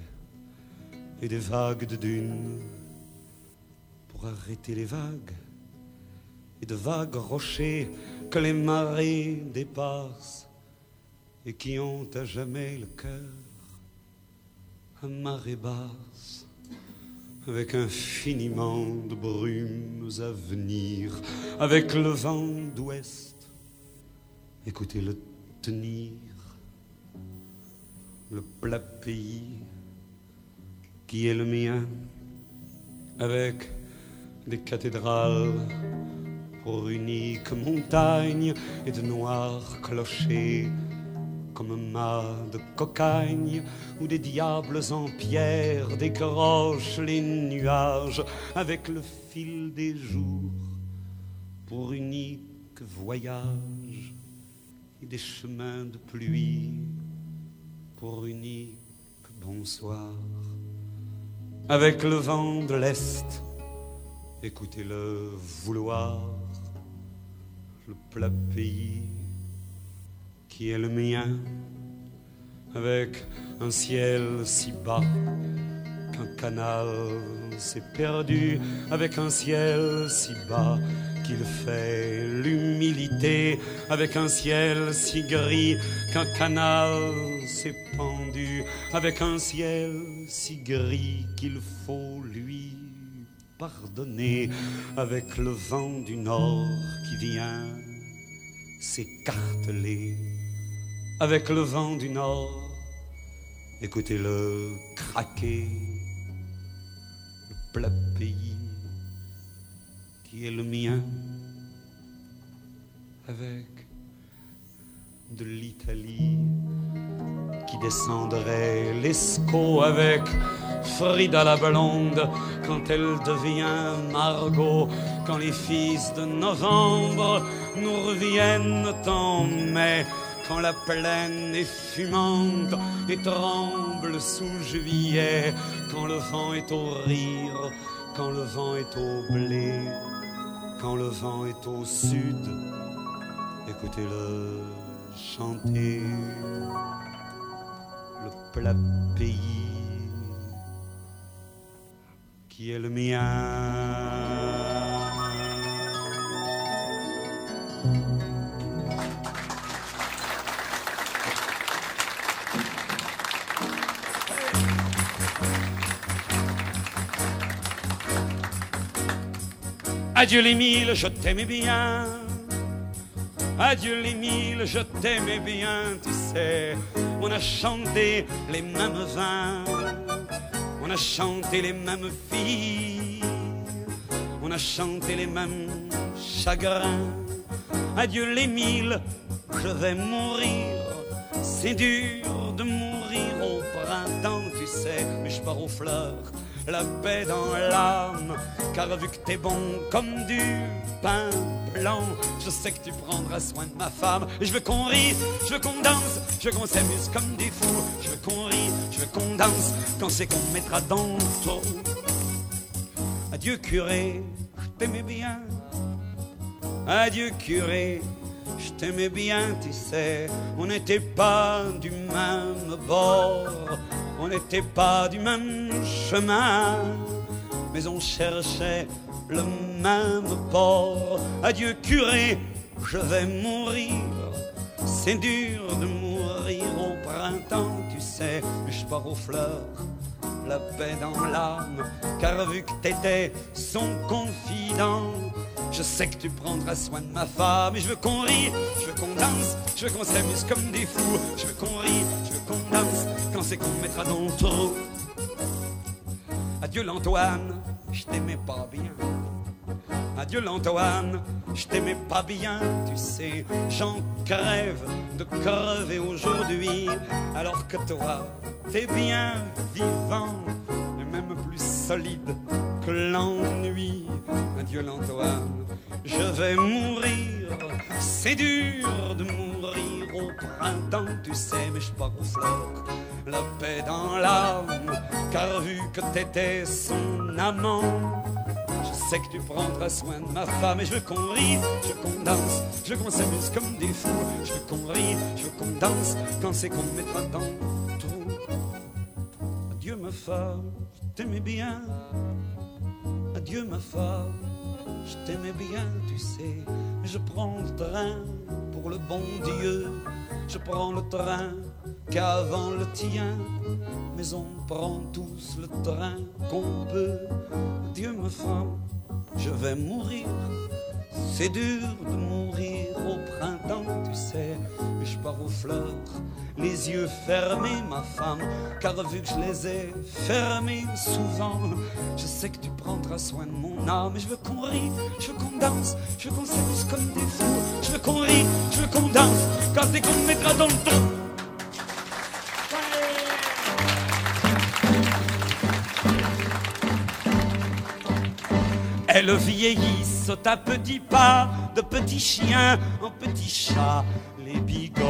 et des vagues de dunes pour arrêter les vagues et de vagues rochers que les marées dépassent et qui ont à jamais le cœur à marée basse avec infiniment de brumes à venir, avec le vent d'ouest, écoutez-le tenir, le plat pays qui est le mien, avec des cathédrales pour unique montagne et de noirs clochers comme mâts de cocagne où des diables en pierre décrochent les nuages avec le fil des jours pour unique voyage et des chemins de pluie pour unique bonsoir. Avec le vent de l'Est écoutez-le vouloir. Le plat pays qui est le mien, avec un ciel si bas qu'un canal s'est perdu, avec un ciel si bas qu'il fait l'humilité, avec un ciel si gris qu'un canal s'est pendu, avec un ciel si gris qu'il faut lui pardonner, avec le vent du nord qui vient s'écarteler avec le vent du nord. Écoutez-le craquer, le plat pays qui est le mien, avec de l'Italie qui descendrait l'Escaut avec Frida la blonde quand elle devient Margot, quand les fils de novembre nous reviennent en mai quand la plaine est fumante et tremble sous juillet, quand le vent est au rire quand le vent est au blé, quand le vent est au sud, écoutez-le chanter le plat pays qui est le mien. Adieu les mille, je t'aimais bien. Adieu les mille, je t'aimais bien, tu sais. On a chanté les mêmes vins, on a chanté les mêmes filles, on a chanté les mêmes chagrins. Adieu les mille, je vais mourir. C'est dur de mourir au printemps, tu sais, mais je pars aux fleurs la paix dans l'âme. Car vu que t'es bon comme du pain blanc, je sais que tu prendras soin de ma femme. Je veux qu'on rie, je veux qu'on danse, je veux qu'on s'amuse comme des fous. Je veux qu'on rie, je veux qu'on danse, quand c'est qu'on mettra dans le trou. Adieu curé, je t'aimais bien. Adieu curé, je t'aimais bien, tu sais, on n'était pas du même bord, on n'était pas du même chemin, mais on cherchait le même port. Adieu curé, je vais mourir, c'est dur de mourir au printemps, tu sais, je pars aux fleurs la paix dans l'âme, car vu que t'étais son confident, je sais que tu prendras soin de ma femme. Et je veux qu'on rie, je veux qu'on danse, je veux qu'on s'amuse comme des fous, je veux qu'on rie, je veux qu'on danse, c'est qu'on mettra dans le trou. Adieu l'Antoine, je t'aimais pas bien. Adieu l'Antoine, je t'aimais pas bien, tu sais, j'en crève de crever aujourd'hui, alors que toi, t'es bien vivant, même plus solide que l'ennui. Adieu l'Antoine, je vais mourir, c'est dur de mourir au printemps, tu sais, mais je fleurs, la paix dans l'âme, car vu que t'étais son amant, je sais que tu prendras soin de ma femme et je veux qu'on rie, je veux qu'on danse, je veux qu'on s'amuse comme des fous, je veux qu'on rie, je veux qu'on danse, quand c'est qu'on mettra dans tout. Adieu ma femme, t'aimais bien. Adieu ma femme, je t'aimais bien, tu sais. Je prends le train pour le bon Dieu, je prends le train qu'avant le tien. Mais on prend tous le train qu'on peut. Dieu ma femme, je vais mourir. C'est dur de mourir au printemps, tu sais. Je pars aux fleurs, les yeux fermés, ma femme. Car vu que je les ai fermés souvent, je sais que tu prendras soin de mon âme. Et je veux qu'on rie, je veux qu'on danse, je veux qu'on s'amuse comme des fous. Je veux qu'on rie, je veux qu'on danse, quand c'est qu'on me mettra dans le trou. Elles vieillissent à petits pas, de petits chiens en petits chats, les bigotes.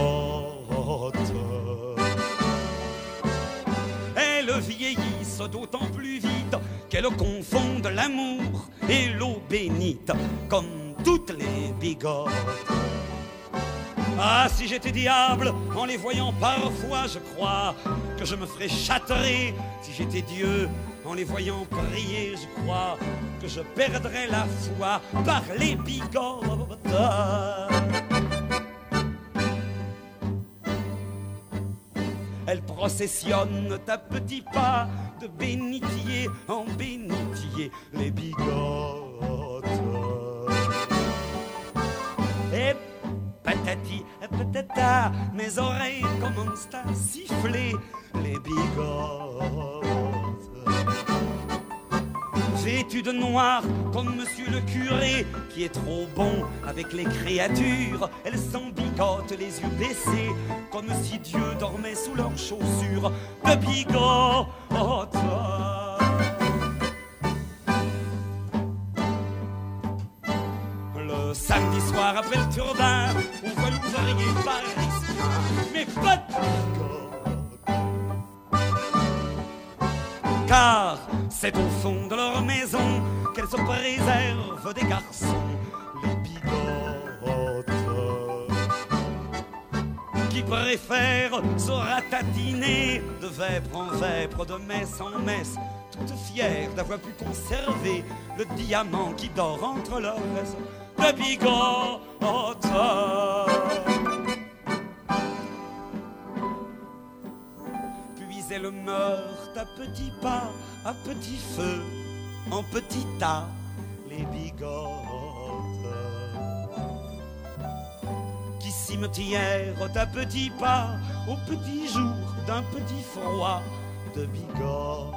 Elles vieillissent d'autant plus vite qu'elles confondent l'amour et l'eau bénite, comme toutes les bigotes. Ah, si j'étais diable, en les voyant parfois, je crois que je me ferais châtrer. Si j'étais Dieu, en les voyant prier, je crois que je perdrais la foi par les bigotes. Elles processionnent à petits pas de bénitier en bénitier, les bigotes. Et patati, patata, mes oreilles commencent à siffler, les bigotes. Vêtu de noir comme monsieur le curé qui est trop bon avec les créatures, elles s'embigotent les yeux baissés comme si Dieu dormait sous leurs chaussures de bigote. Le samedi soir après le turbin, on voit l'ouvrier parisien, mais pas de bigote. Car C'est au fond de leur maison qu'elles se préservent des garçons, les bigotes. Qui préfèrent se ratatiner de vêpres en vêpres, de messe en messe, toutes fières d'avoir pu conserver le diamant qui dort entre leurs de bigote. Puis elles meurent à petits pas, à petit feu, en petit tas, les bigotes. Qui cimetière à petits pas, au petit jour d'un petit froid de bigote.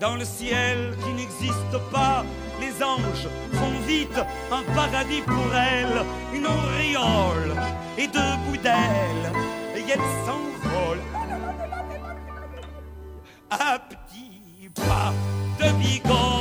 Dans le ciel qui n'existe pas. Les anges font vite un paradis pour elle, une auréole et deux bouts et elle s'envole à petits pas de bigot.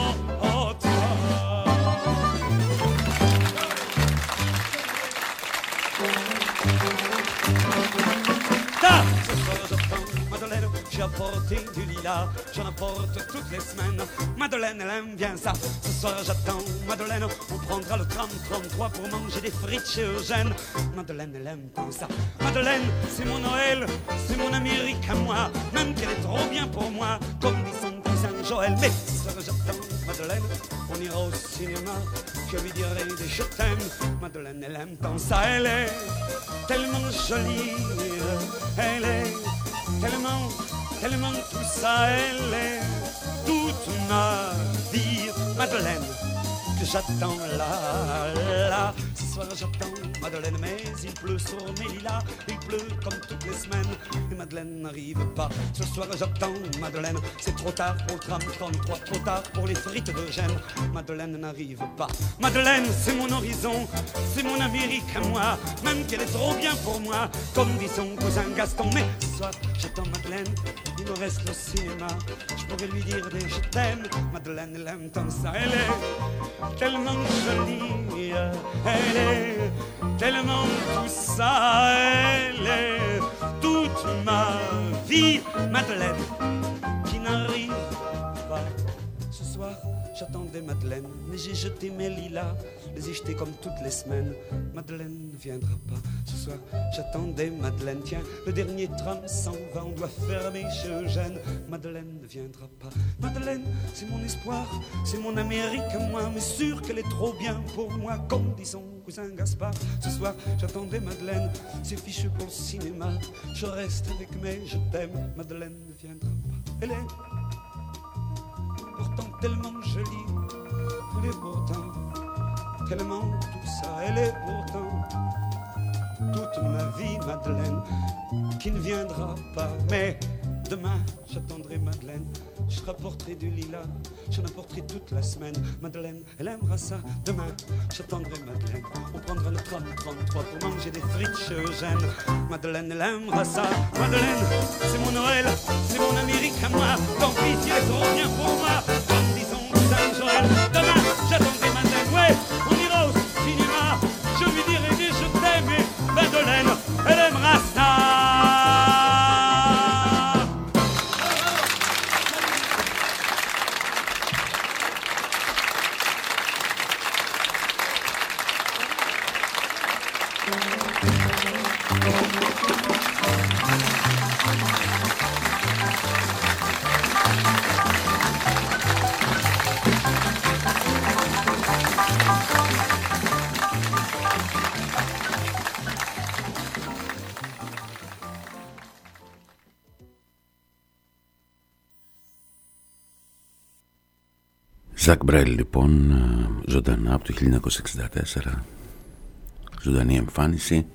J'ai apporté du lilas, j'en apporte toutes les semaines. Madeleine, elle aime bien ça. Ce soir, j'attends Madeleine. On prendra le tram 33 pour manger des frites chez Eugène. Madeleine, elle aime tant ça. Madeleine, c'est mon Noël, c'est mon Amérique à moi. Même qu'elle est trop bien pour moi, comme dit son cousin Joël. Mais ce soir, j'attends Madeleine. On ira au cinéma, je lui dirai des je t'aime. Madeleine, elle aime tant ça. Elle est tellement jolie, elle est tellement tellement tout ça, elle est toute ma vie, Madeleine, j'attends là, là. Ce soir j'attends Madeleine, mais il pleut sur mes lilas, il pleut comme toutes les semaines, et Madeleine n'arrive pas. Ce soir j'attends Madeleine, c'est trop tard pour le tram 33, trop tard pour les frites de gêne. Madeleine n'arrive pas. Madeleine, c'est mon horizon, c'est mon Amérique à moi, même qu'elle est trop bien pour moi, comme dit cousin Gaston. Mais ce soir j'attends Madeleine, il reste le cinéma. Je pourrais lui dire des je t'aime. Madeleine, elle aime tant ça. Elle est tellement jolie. Elle est tellement tout ça. Elle est toute ma vie. Madeleine, qui n'arrive pas ce soir. J'attendais Madeleine, mais j'ai jeté mes lilas les jetés comme toutes les semaines. Madeleine ne viendra pas ce soir. J'attendais Madeleine. Tiens, le dernier tram s'en va. On doit fermer chez Eugène. Madeleine ne viendra pas. Madeleine, c'est mon espoir. C'est mon Amérique moi. Mais sûr qu'elle est trop bien pour moi. Comme dit son cousin Gaspard. Ce soir, j'attendais Madeleine. C'est fichu pour le cinéma. Je reste avec mes je t'aime. Madeleine ne viendra pas. Elle est pourtant tellement jolie. Elle est pourtant tellement tout ça, elle est pourtant toute ma vie, Madeleine, qui ne viendra pas. Mais demain, j'attendrai Madeleine, je rapporterai du lilas, j'en apporterai toute la semaine. Madeleine, elle aimera ça. Demain, j'attendrai Madeleine, on prendra le tram 33 pour manger des frites chez Eugène. Madeleine, elle aimera ça. Madeleine, c'est mon Noël, c'est mon Amérique à moi. Tant pis trop bien pour moi. Ζακ Μπρέλ λοιπόν ζωντανά από το 1964 ζωντανή εμφάνιση.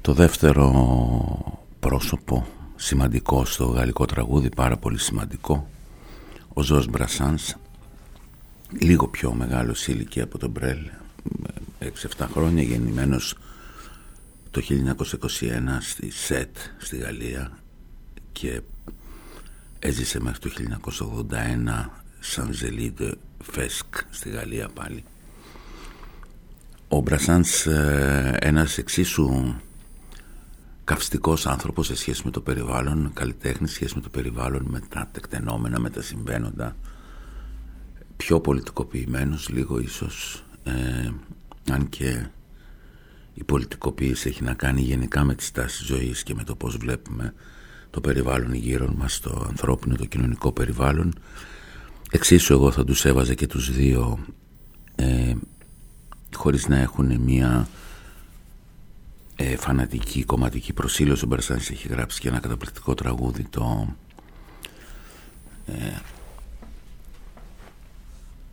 Το δεύτερο πρόσωπο σημαντικό στο γαλλικό τραγούδι πάρα πολύ σημαντικό ο Ζος Μπρασάνς. Λίγο πιο μεγάλος ηλικία από τον Μπρέλ 6-7 χρόνια γεννημένος το 1921 στη ΣΕΤ στη Γαλλία και Έζησε μέχρι το 1981 σαν Ζελίδε Φέσκ στη Γαλλία πάλι. Ο Μπρασάνς ε, ένας εξίσου καυστικός άνθρωπος σε σχέση με το περιβάλλον, καλλιτέχνης σε σχέση με το περιβάλλον, με τα τεκτενόμενα, με τα συμβαίνοντα, πιο πολιτικοποιημένος λίγο ίσως, ε, αν και η πολιτικοποίηση έχει να κάνει γενικά με τις τάσεις ζωής και με το πώς βλέπουμε το περιβάλλον γύρω μας, το ανθρώπινο, το κοινωνικό περιβάλλον. Εξίσου εγώ θα τους έβαζα και τους δύο ε, χωρίς να έχουν μια ε, φανατική κομματική προσήλωση. Ο Μπερσάνης έχει γράψει και ένα καταπληκτικό τραγούδι το... Ε,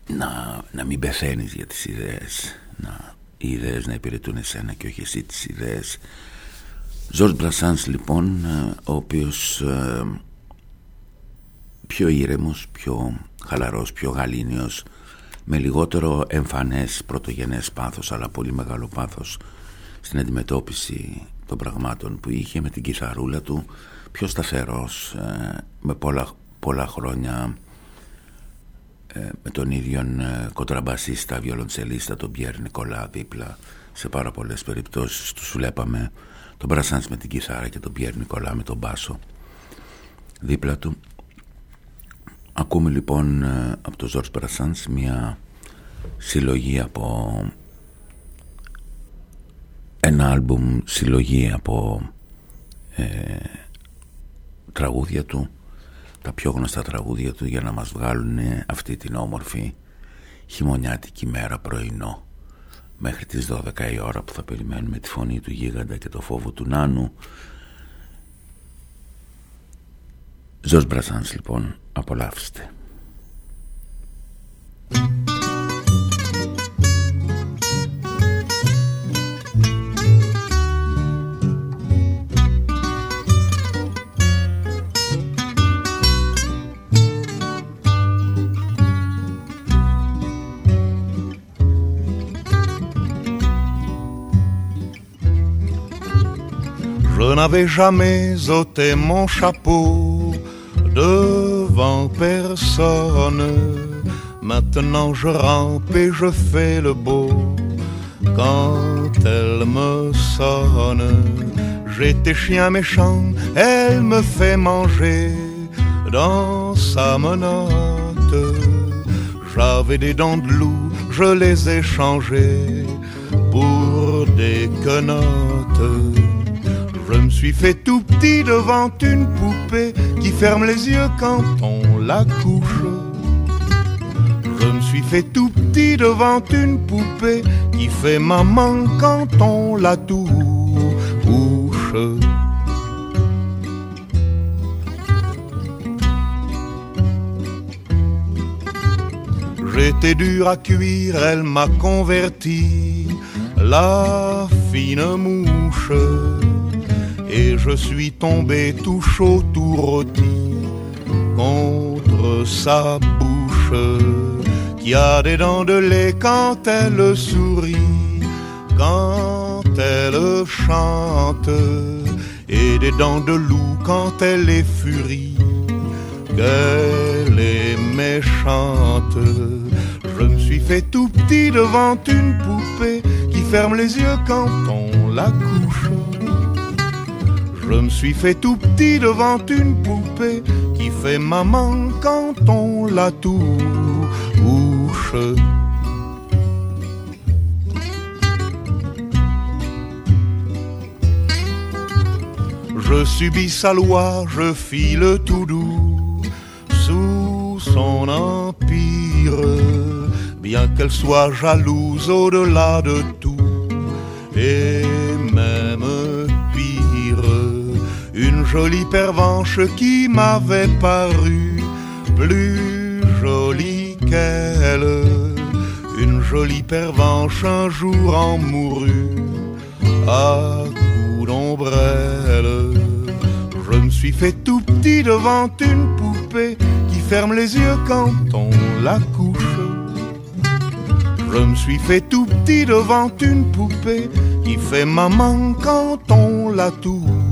να, να μην πεθαίνεις για τις ιδέες να, οι ιδέες να υπηρετούν εσένα και όχι εσύ τις ιδέες Ζορτ Μπρασάνς λοιπόν ε, ο οποίος ε, πιο ήρεμος πιο χαλαρός, πιο γαλήνιος με λιγότερο εμφανές πρωτογενές πάθος αλλά πολύ μεγάλο πάθος στην αντιμετώπιση των πραγμάτων που είχε με την κιθαρούλα του πιο σταθερός ε, με πολλά, πολλά χρόνια ε, με τον ίδιο ε, κοντραμπασίστα, βιολοντσελίστα τον Πιέρ Νικολά δίπλα σε πάρα πολλές περιπτώσεις. Τους βλέπαμε τον Μπρασάνς με την κιθάρα και τον Πιέρ Νικολά με τον μπάσο. Δίπλα του. Ακούμε λοιπόν από τον Ζόρς Μπρασάνς μια συλλογή από ένα άλμπουμ συλλογή από ε, τραγούδια του τα πιο γνωστά τραγούδια του για να μας βγάλουν αυτή την όμορφη χειμωνιάτικη μέρα πρωινό μέχρι τις 12 η ώρα που θα περιμένουμε τη φωνή του γίγαντα και το φόβο του νάνου. Ζος Μπρασάνς λοιπόν απολαύστε Je n'avais jamais ôté mon chapeau devant personne. Maintenant je rampe et je fais le beau quand elle me sonne. J'étais chien méchant, elle me fait manger dans sa menotte. J'avais des dents de loup, je les ai changées pour des quenottes. Je me suis fait tout petit devant une poupée qui ferme les yeux quand on la couche. Je me suis fait tout petit devant une poupée qui fait maman quand on la touche. J'étais dur à cuire, elle m'a converti, la fine mouche et je suis tombé tout chaud, tout rôti contre sa bouche qui a des dents de lait quand elle sourit, quand elle chante et des dents de loup quand elle est furie, qu'elle est méchante. Je me suis fait tout petit devant une poupée qui ferme les yeux quand on la couche. Je me suis fait tout petit devant une poupée qui fait maman quand on la touche. Je subis sa loi, je file tout doux sous son empire, bien qu'elle soit jalouse au-delà de tout. Et jolie pervenche qui m'avait paru plus jolie qu'elle. Une jolie pervenche un jour en mourut à coups d'ombrelle. Je me suis fait tout petit devant une poupée qui ferme les yeux quand on la couche. Je me suis fait tout petit devant une poupée qui fait maman quand on la touche.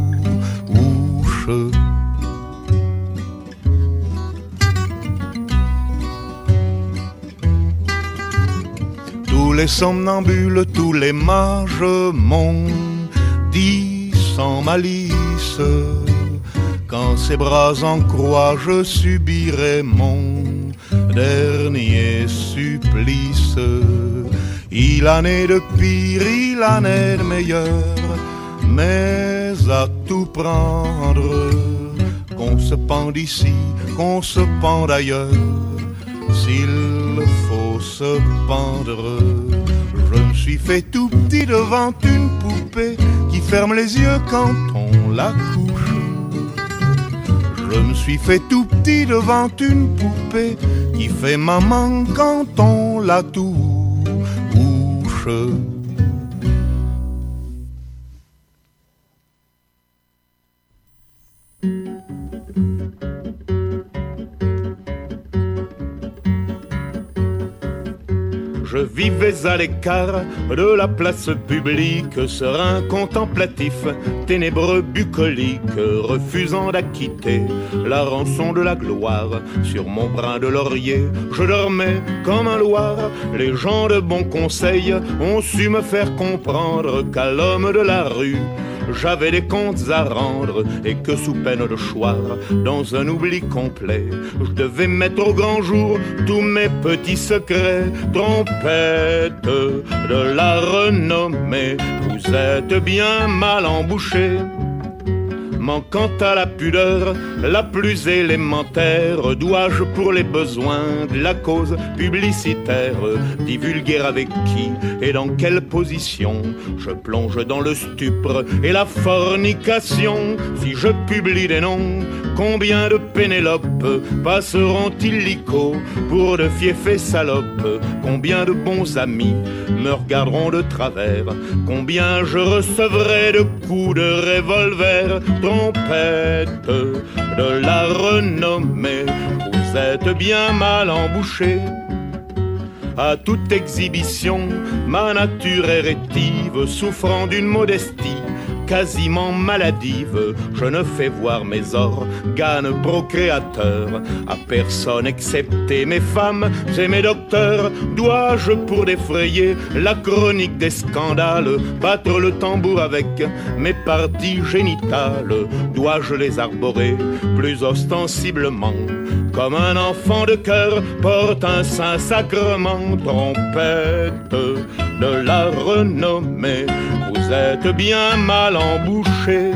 Tous les somnambules, tous les mages m'ont dit sans malice. Quand ses bras en croix, je subirai mon dernier supplice. Il en est de pire, il en est de meilleur, mais à tout qu'on se pend ici, qu'on se pend ailleurs, s'il faut se pendre. Je me suis fait tout petit devant une poupée qui ferme les yeux quand on la couche. Je me suis fait tout petit devant une poupée qui fait maman quand on la touche. Je vivais à l'écart de la place publique, serein contemplatif, ténébreux bucolique, refusant d'acquitter la rançon de la gloire. Sur mon brin de laurier, je dormais comme un loir. Les gens de bon conseil ont su me faire comprendre qu'à l'homme de la rue, j'avais des comptes à rendre et que sous peine de choix, dans un oubli complet, je devais mettre au grand jour tous mes petits secrets. Trompette de la renommée, vous êtes bien mal embouché manquant à la pudeur la plus élémentaire, dois-je pour les besoins de la cause publicitaire divulguer avec qui et dans quelle position je plonge dans le stupre et la fornication? Si je publie des noms Combien de Pénélope passeront illico pour de fiefs salopes? Combien de bons amis me regarderont de travers? Combien je recevrai de coups de revolver? De la renommée Vous êtes bien mal embouché à toute exhibition, ma nature est rétive, souffrant d'une modestie quasiment maladive, je ne fais voir mes organes procréateurs. À personne excepté mes femmes et mes docteurs. Dois-je pour défrayer la chronique des scandales battre le tambour avec mes parties génitales? Dois-je les arborer plus ostensiblement? Comme un enfant de cœur porte un saint sacrement trompette de la renommée. Vous êtes bien mal embouché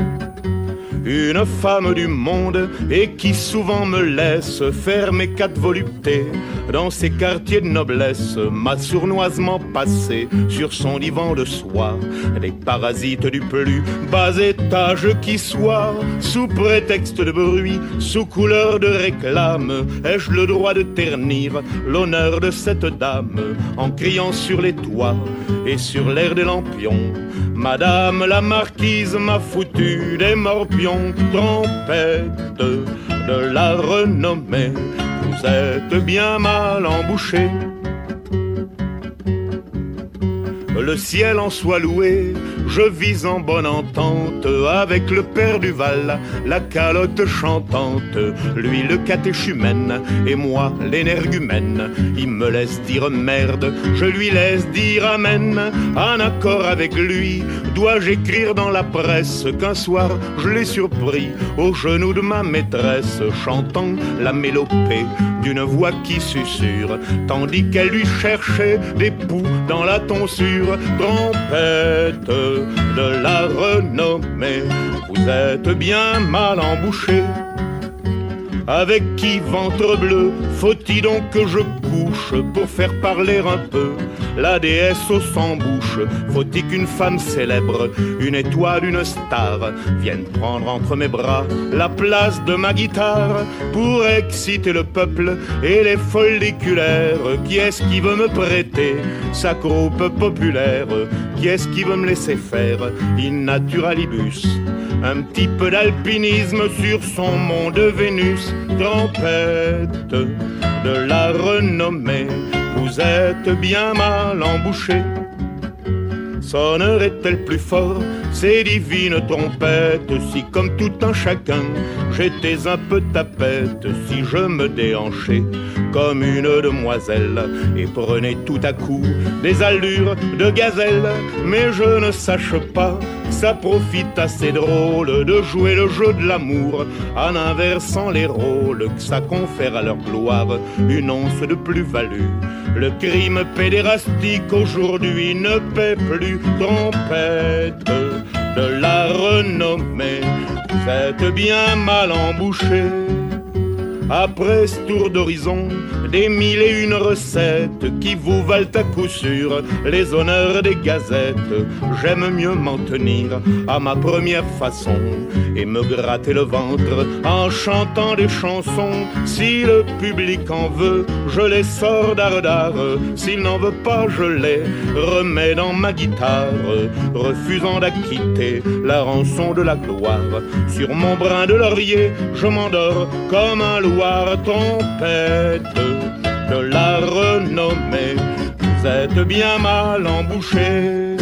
une femme du monde et qui souvent me laisse faire mes quatre voluptés. Dans ces quartiers de noblesse, m'a sournoisement passé sur son divan de soie. Des parasites du plus bas étage qui soit, sous prétexte de bruit, sous couleur de réclame, ai-je le droit de ternir l'honneur de cette dame en criant sur les toits et sur l'air des lampions? Madame la marquise m'a foutu des morpions trompette de la renommée. Vous êtes bien mal embouché. Le ciel en soit loué, je vis en bonne entente avec le père du Val, la calotte chantante, lui le catéchumène et moi l'énergumène. Il me laisse dire merde, je lui laisse dire amen. En accord avec lui, dois-je écrire dans la presse qu'un soir je l'ai surpris au genou de ma maîtresse chantant la mélopée d'une voix qui susurre, tandis qu'elle lui cherchait des poux dans la tonsure, trompette de la renommée. Vous êtes bien mal embouché. Avec qui ventre bleu faut-il donc que je couche pour faire parler un peu la déesse au sans bouche? Faut-il qu'une femme célèbre, une étoile, une star vienne prendre entre mes bras la place de ma guitare pour exciter le peuple et les folliculaires? Qui est-ce qui veut me prêter sa croupe populaire? Qui est-ce qui veut me laisser faire in naturalibus un petit peu d'alpinisme sur son mont de Vénus, trompette de la renommée, vous êtes bien mal embouché. Sonnerait-elle plus fort ces divines trompettes si comme tout un chacun j'étais un peu tapette, si je me déhanchais comme une demoiselle et prenais tout à coup des allures de gazelle, mais je ne sache pas ça profite assez drôle de jouer le jeu de l'amour en inversant les rôles ça confère à leur gloire une once de plus-value. Le crime pédérastique aujourd'hui ne paie plus trompette de la renommée. Vous êtes bien mal embouché après ce tour d'horizon, des mille et une recettes qui vous valent à coup sûr les honneurs des gazettes. J'aime mieux m'en tenir à ma première façon et me gratter le ventre en chantant des chansons. Si le public en veut, je les sors d'art S'il n'en veut pas, je les remets dans ma guitare, refusant d'acquitter la rançon de la gloire. Sur mon brin de laurier, je m'endors comme un loup tempête de la renommée. Vous êtes bien mal embouché.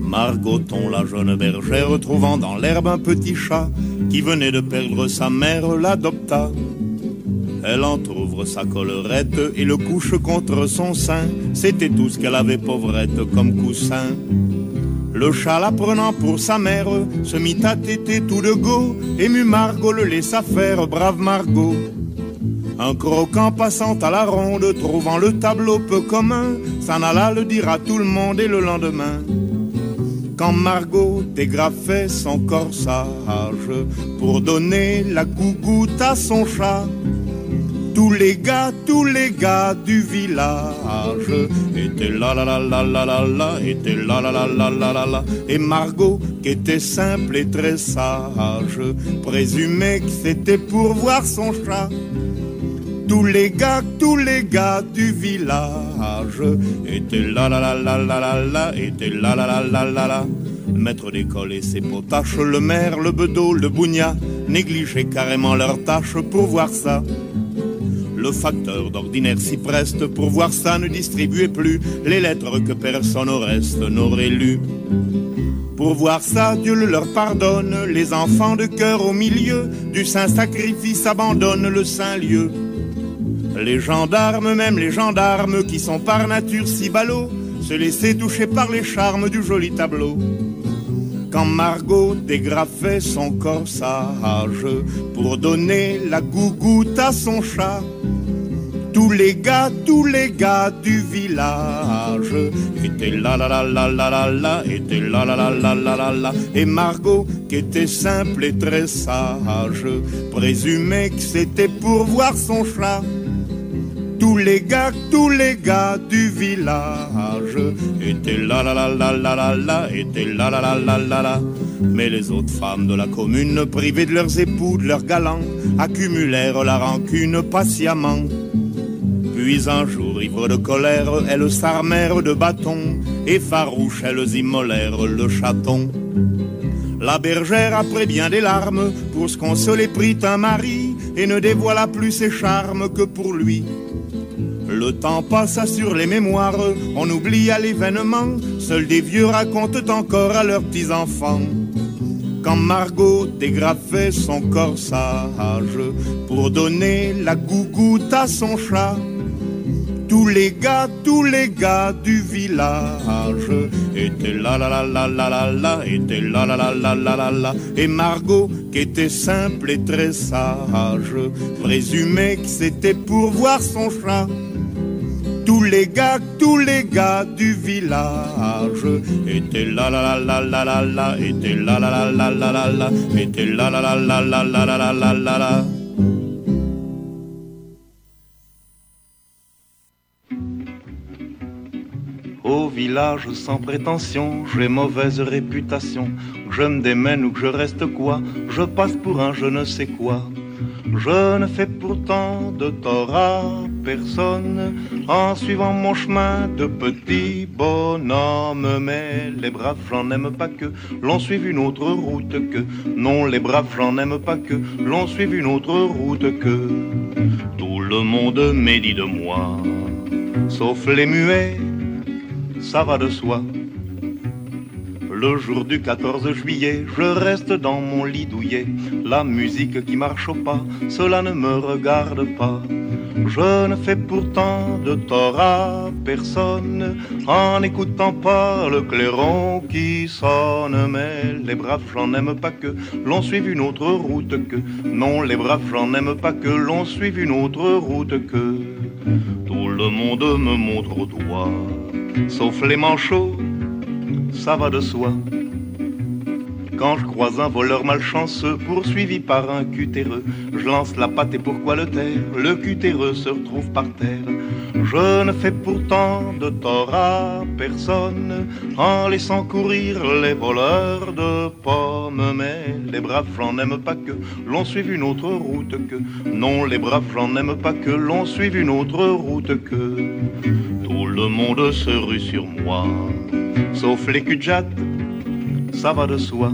Margoton, la jeune bergère, trouvant dans l'herbe un petit chat qui venait de perdre sa mère, l'adopta. Elle entr'ouvre sa collerette et le couche contre son sein. C'était tout ce qu'elle avait pauvrette comme coussin. Le chat la prenant pour sa mère se mit à téter tout de go. Ému Margot le laissa faire, brave Margot. Un croquant passant à la ronde, trouvant le tableau peu commun, s'en alla le dire à tout le monde et le lendemain. Quand Margot dégrafait son corsage pour donner la gougoute à son chat, tous les gars, tous les gars du village étaient là là là là là là là, étaient là là là là là là là. Et Margot, qui était simple et très sage, présumait que c'était pour voir son chat. Tous les gars, tous les gars du village étaient là là là là là là là, étaient là là là là là là. Maître d'école et ses potaches, le maire, le bedeau, le bougna, négligeaient carrément leur tâche pour voir ça. Le facteur d'ordinaire s'y preste pour voir ça ne distribuait plus les lettres que personne au reste n'aurait lues. Pour voir ça, Dieu le leur pardonne, les enfants de cœur au milieu du saint sacrifice abandonnent le saint lieu. Les gendarmes, même les gendarmes qui sont par nature si ballots, se laissaient toucher par les charmes du joli tableau. Quand Margot dégrafait son corsage pour donner la gougoute à son chat, tous les gars, tous les gars du village étaient là là là là là là là, étaient là là là là là là là. Et Margot, qui était simple et très sage, présumait que c'était pour voir son chat. Tous les gars, tous les gars du village étaient là là là là là là là, étaient là là là là là là. Mais les autres femmes de la commune, privées de leurs époux, de leurs galants, accumulèrent la rancune patiemment. Puis un jour, ivre de colère, elles s'armèrent de bâtons, et farouches, elles immolèrent le chaton. La bergère, après bien des larmes, pour se consoler, prit un mari, et ne dévoila plus ses charmes que pour lui. Le temps passa sur les mémoires, on oublia l'événement, seuls des vieux racontent encore à leurs petits-enfants. Quand Margot dégrafait son corsage pour donner la gougoute à son chat, tous les gars, tous les gars du village étaient là là là là là là là, étaient là là là là là là là. Et Margot, qui était simple et très sage, présumait que c'était pour voir son chat. Tous les gars, tous les gars du village étaient là là là là là là là, étaient là là là là là là là, étaient là là là là là là là là là là. Village sans prétention, j'ai mauvaise réputation. Je me démène ou que je reste quoi, je passe pour un je ne sais quoi. Je ne fais pourtant de tort à personne en suivant mon chemin de petit bonhomme. Mais les braves, j'en aime pas que l'on suive une autre route que. Non, les braves, j'en aime pas que l'on suive une autre route que. Tout le monde médit de moi, sauf les muets ça va de soi. Le jour du 14 juillet, je reste dans mon lit douillet. La musique qui marche au pas, cela ne me regarde pas. Je ne fais pourtant de tort à personne en n'écoutant pas le clairon qui sonne. Mais les braves, j'en aime pas que l'on suive une autre route que. Non, les braves, j'en aime pas que l'on suive une autre route que. Tout le monde me montre au doigt, sauf les manchots, ça va de soi. Quand je croise un voleur malchanceux poursuivi par un cutéreux, je lance la patte et pourquoi le taire? Le cutéreux se retrouve par terre. Je ne fais pourtant de tort à personne en laissant courir les voleurs de pommes. Mais les braves, j'en aime pas que l'on suive une autre route que. Non, les braves, j'en aime pas que l'on suive une autre route que. Le monde se rue sur moi, sauf les cul ça va de soi.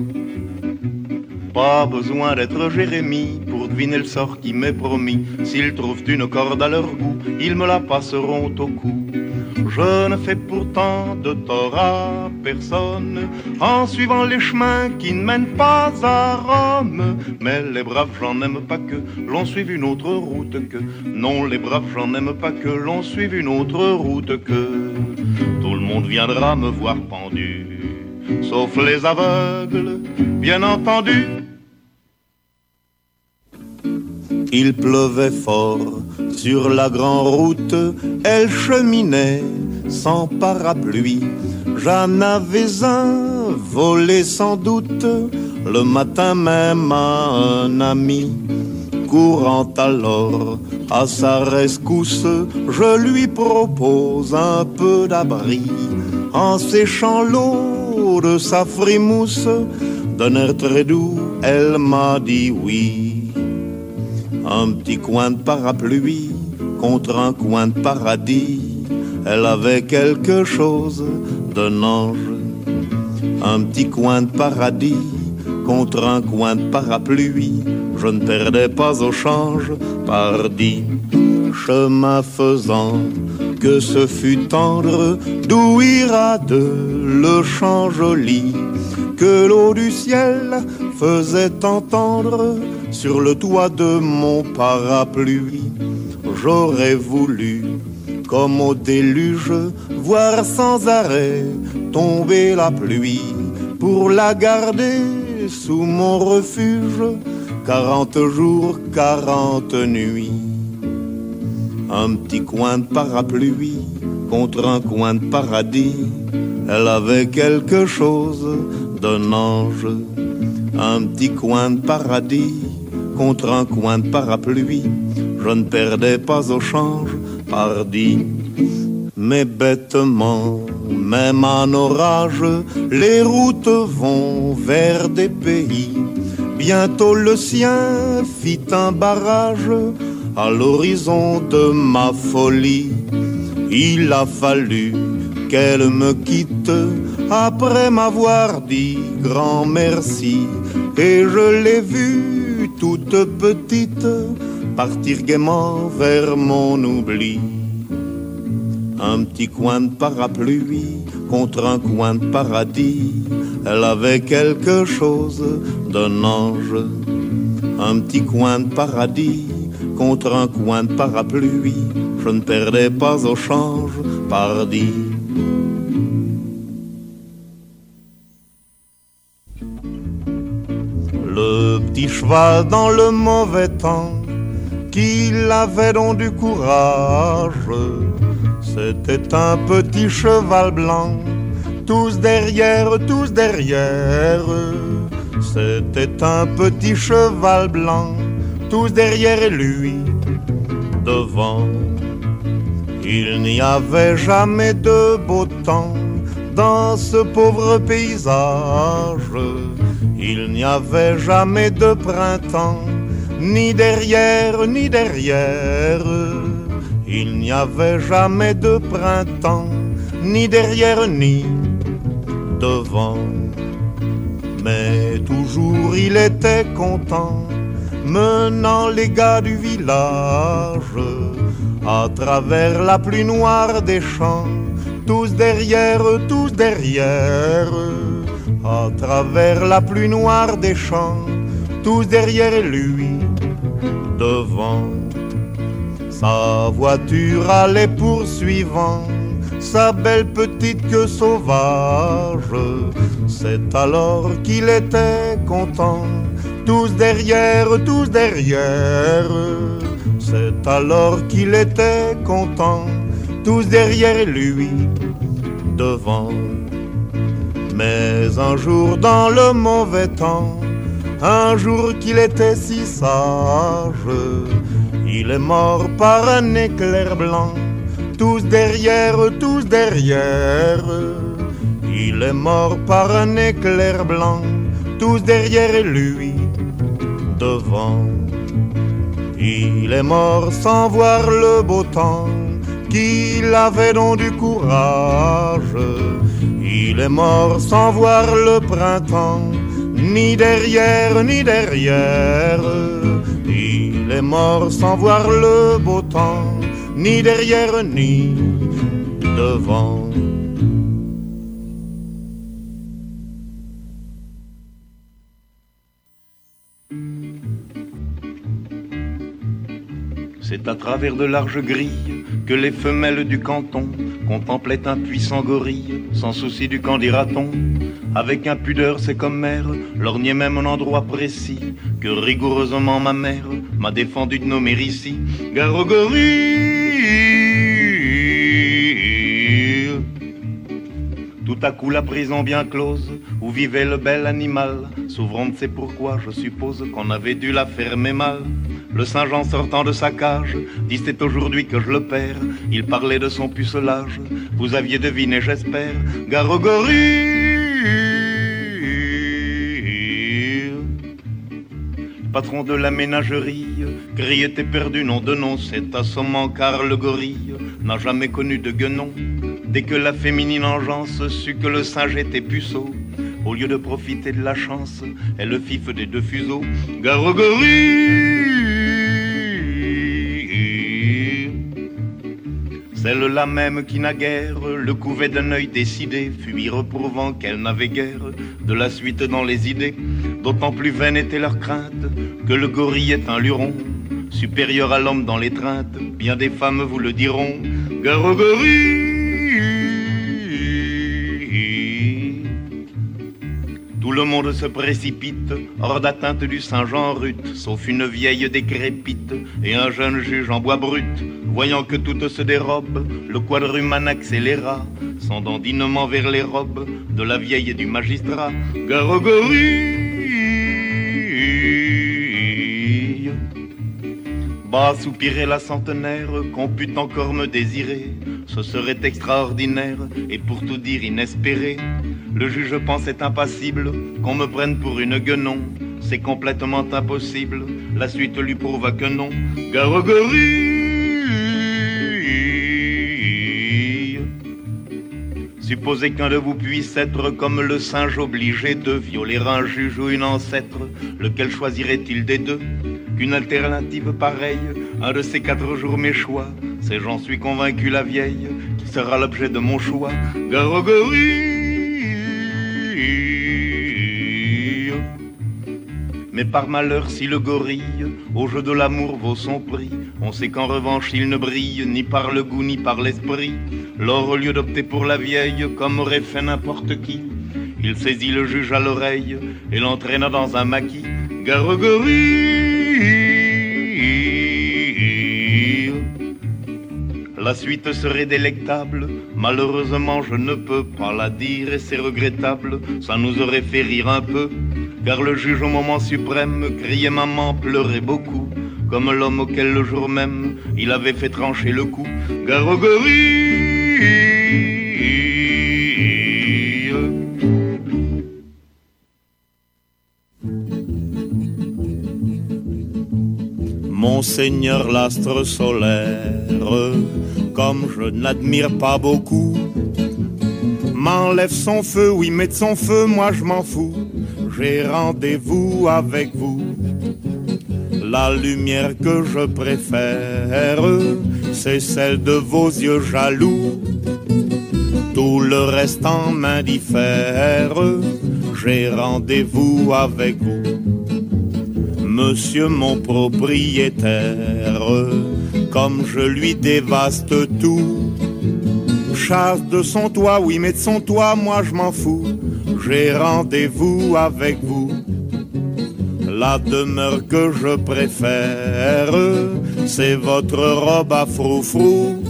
Pas besoin d'être Jérémie pour deviner le sort qui m'est promis. S'ils trouvent une corde à leur goût, ils me la passeront au cou. Je ne fais pourtant de tort à personne en suivant les chemins qui ne mènent pas à Rome. Mais les braves, j'en aime pas que l'on suive une autre route que. Non, les braves, j'en aime pas que l'on suive une autre route que. Tout le monde viendra me voir pendu sauf les aveugles, bien entendu. Il pleuvait fort sur la grande route, elle cheminait sans parapluie. J'en avais un volé sans doute le matin même à un ami. Courant alors à sa rescousse, je lui propose un peu d'abri en séchant l'eau de sa frimousse, d'un air très doux, elle m'a dit oui. Un petit coin de parapluie contre un coin de paradis, elle avait quelque chose d'un ange. Un petit coin de paradis contre un coin de parapluie, je ne perdais pas au change, pardi, chemin faisant que ce fut tendre d'où de le chant joli que l'eau du ciel faisait entendre sur le toit de mon parapluie. J'aurais voulu, comme au déluge, voir sans arrêt tomber la pluie pour la garder sous mon refuge, quarante jours, quarante nuits un petit coin de parapluie contre un coin de paradis. Elle avait quelque chose d'un ange, un petit coin de paradis contre un coin de parapluie. Je ne perdais pas au change, pardi. Mais bêtement, même en orage, les routes vont vers des pays. Bientôt le sien fit un barrage à l'horizon de ma folie. Il a fallu qu'elle me quitte après m'avoir dit grand merci. Et je l'ai vue toute petite partir gaiement vers mon oubli. Un petit coin de parapluie contre un coin de paradis, elle avait quelque chose d'un ange. Un petit coin de paradis contre un coin de parapluie, je ne perdais pas au change, pardi. Le petit cheval dans le mauvais temps, qu'il avait donc du courage, c'était un petit cheval blanc, tous derrière, tous derrière, c'était un petit cheval blanc tous derrière lui, devant. Il n'y avait jamais de beau temps dans ce pauvre paysage. Il n'y avait jamais de printemps, ni derrière, ni derrière. Il n'y avait jamais de printemps, ni derrière, ni devant. Mais toujours il était content menant les gars du village à travers la pluie noire des champs, tous derrière, tous derrière, à travers la pluie noire des champs, tous derrière lui, Sa voiture allait poursuivant, sa belle petite queue sauvage. C'est alors qu'il était content, tous derrière, tous derrière. C'est alors qu'il était content, tous derrière lui, devant. Mais un jour dans le mauvais temps, un jour qu'il était si sage, il est mort par un éclair blanc, tous derrière, tous derrière. Il est mort par un éclair blanc, tous derrière lui, devant. Il est mort sans voir le beau temps, qu'il avait donc du courage. Il est mort sans voir le printemps, ni derrière, ni derrière. Il est mort sans voir le beau temps, ni derrière, ni devant. C'est à travers de larges grilles que les femelles du canton contemplaient un puissant gorille, sans souci du camp dira-t-on. Avec impudeur, c'est comme mère, lorgnait même un endroit précis que rigoureusement ma mère m'a défendu de nommer ici. Gare au gorille. Tout à coup la prison bien close, où vivait le bel animal, s'ouvrant c'est pourquoi je suppose qu'on avait dû la fermer mal. Le Saint-Jean sortant de sa cage, dit c'est aujourd'hui que je le perds. Il parlait de son pucelage, vous aviez deviné j'espère. Garogorie Patron de la ménagerie, grille était perdu, nom de nom, c'est assommant car le gorille n'a jamais connu de guenon. Dès que la féminine engeance sut que le singe était puceau, au lieu de profiter de la chance, elle le fif des deux fuseaux. Garogorie Celle-là même qui naguère le couvait d'un œil décidé, fut y reprouvant qu'elle n'avait guère de la suite dans les idées. D'autant plus vaine était leur crainte que le gorille est un luron, supérieur à l'homme dans l'étreinte. Bien des femmes vous le diront. Garogorie le monde se précipite hors d'atteinte du Saint-Jean rut, sauf une vieille décrépite et un jeune juge en bois brut. Voyant que tout se dérobe, le quadruman accéléra son dandinement vers les robes de la vieille et du magistrat. Garogorie Bas soupirait la centenaire qu'on put encore me désirer. Ce serait extraordinaire et pour tout dire inespéré. Le juge pensait impassible qu'on me prenne pour une guenon. C'est complètement impossible. La suite lui prouva que non. Garogorie Supposez qu'un de vous puisse être comme le singe obligé de violer un juge ou une ancêtre, lequel choisirait-il des deux? Qu'une alternative pareille, un de ces quatre jours mes choix, c'est j'en suis convaincu la vieille, qui sera l'objet de mon choix. Mais par malheur, si le gorille au jeu de l'amour vaut son prix, on sait qu'en revanche il ne brille ni par le goût ni par l'esprit. Lors, au lieu d'opter pour la vieille, comme aurait fait n'importe qui, il saisit le juge à l'oreille et l'entraîna dans un maquis. Garogorie La suite serait délectable, malheureusement je ne peux pas la dire et c'est regrettable, ça nous aurait fait rire un peu, car le juge au moment suprême criait maman, pleurait beaucoup, comme l'homme auquel le jour même il avait fait trancher le cou. Garogorie Monseigneur l'astre solaire, comme je n'admire pas beaucoup, m'enlève son feu, oui, met son feu, moi je m'en fous. J'ai rendez-vous avec vous. La lumière que je préfère, c'est celle de vos yeux jaloux. Tout le reste en m'indiffère. j'ai rendez-vous avec vous. Monsieur mon propriétaire, comme je lui dévaste tout. Chasse de son toit, oui, mais de son toit, moi je m'en fous. J'ai rendez-vous avec vous. La demeure que je préfère, c'est votre robe à froufrou.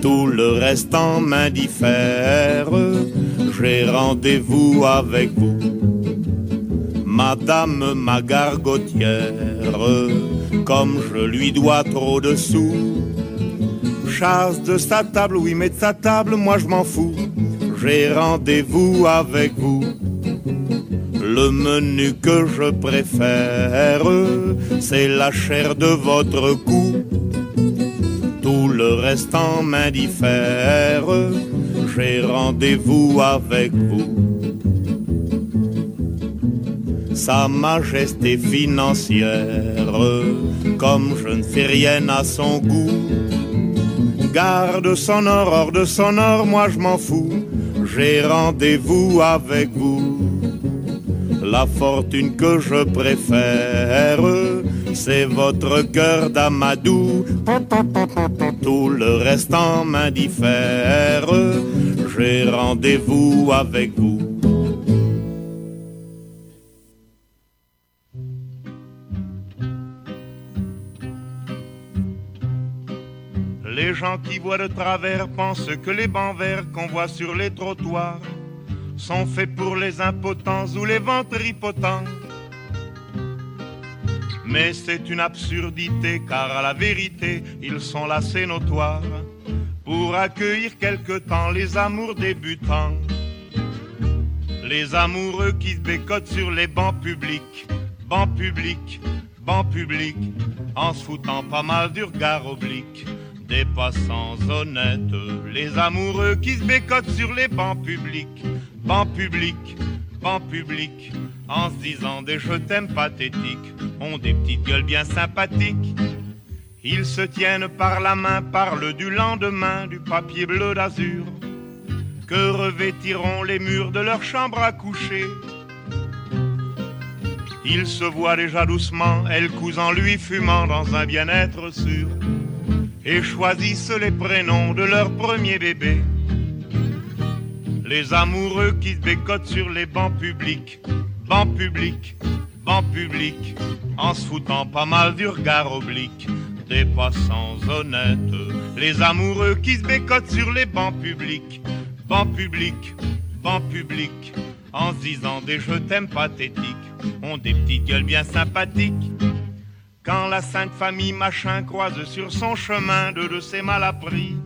Tout le reste en m'indiffère, j'ai rendez-vous avec vous. Madame ma gargotière, comme je lui dois trop de sous. Chasse de sa table, oui, mais de sa table, moi je m'en fous. J'ai rendez-vous avec vous. Le menu que je préfère, c'est la chair de votre cou. Tout le reste en m'indiffère, j'ai rendez-vous avec vous. Sa majesté financière, comme je ne fais rien à son goût, garde son or, hors de son or, moi je m'en fous, j'ai rendez-vous avec vous. La fortune que je préfère, c'est votre cœur d'amadou. Tout le reste en m'indiffère, j'ai rendez-vous avec vous. Gens qui voient de travers pensent que les bancs verts qu'on voit sur les trottoirs sont faits pour les impotents ou les ventripotents. Mais c'est une absurdité car à la vérité ils sont là c'est notoire pour accueillir quelque temps les amours débutants. Les amoureux qui bécotent sur les bancs publics, bancs publics, bancs publics, en se foutant pas mal du regard oblique des passants honnêtes, les amoureux qui se bécotent sur les bancs publics, bancs publics, bancs publics, en se disant des je t'aime pathétiques, ont des petites gueules bien sympathiques. Ils se tiennent par la main, parlent du lendemain, du papier bleu d'azur, que revêtiront les murs de leur chambre à coucher. Ils se voient déjà doucement, elle cousant lui fumant dans un bien-être sûr et choisissent les prénoms de leur premier bébé. Les amoureux qui se bécotent sur les bancs publics, bancs publics, bancs publics, en se foutant pas mal du regard oblique des passants honnêtes. Les amoureux qui se bécotent sur les bancs publics, bancs publics, bancs publics, en se disant des je t'aime pathétiques, ont des petites gueules bien sympathiques la sainte famille machin croise sur son chemin deux de ses malappris,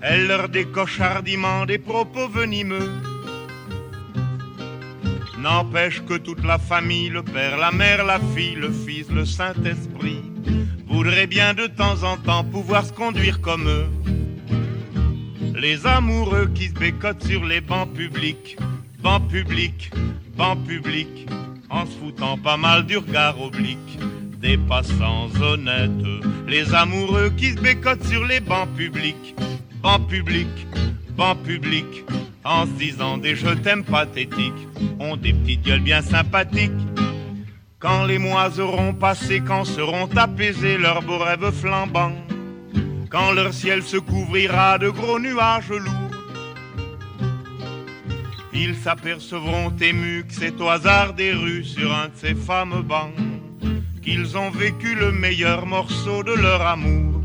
elle leur décoche hardiment des propos venimeux. N'empêche que toute la famille, le père, la mère, la fille, le fils, le Saint-Esprit, voudraient bien de temps en temps pouvoir se conduire comme eux. Les amoureux qui se bécotent sur les bancs publics, bancs publics, bancs publics, en se foutant pas mal du regard oblique des passants honnêtes, les amoureux qui se bécotent sur les bancs publics, bancs publics, bancs publics, en se disant des je t'aime pathétiques, ont des petites gueules bien sympathiques. Quand les mois auront passé, quand seront apaisés leurs beaux rêves flambants, quand leur ciel se couvrira de gros nuages lourds, ils s'apercevront émus que c'est au hasard des rues sur un de ces fameux bancs qu'ils ont vécu le meilleur morceau de leur amour.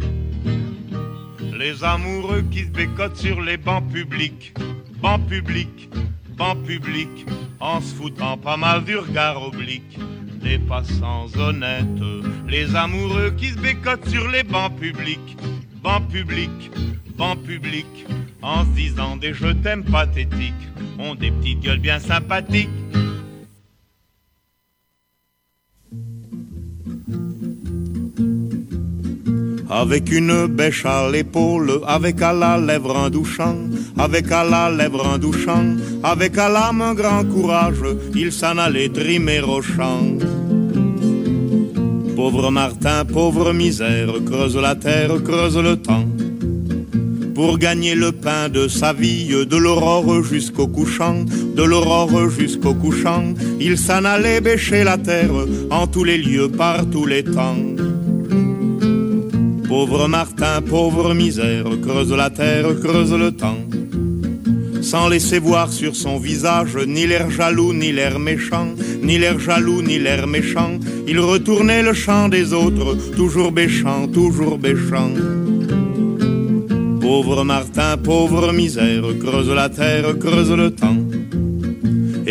Les amoureux qui se bécotent sur les bancs publics, bancs publics, bancs publics, en se foutant pas mal du regard oblique des passants honnêtes. Les amoureux qui se bécotent sur les bancs publics, bancs publics, bancs publics, en se disant des je t'aime pathétiques, ont des petites gueules bien sympathiques Avec une bêche à l'épaule, avec à la lèvre un douchant, avec à la lèvre un douchant, avec à l'âme un grand courage, il s'en allait trimer au champ. Pauvre Martin, pauvre misère, creuse la terre, creuse le temps. pour gagner le pain de sa vie, de l'aurore jusqu'au couchant, de l'aurore jusqu'au couchant. Il s'en allait bêcher la terre en tous les lieux, par tous les temps. Pauvre Martin, pauvre misère, creuse la terre, creuse le temps. Sans laisser voir sur son visage ni l'air jaloux, ni l'air méchant, ni l'air jaloux, ni l'air méchant. Il retournait le chant des autres, toujours béchant, toujours béchant. Pauvre Martin, pauvre misère, creuse la terre, creuse le temps.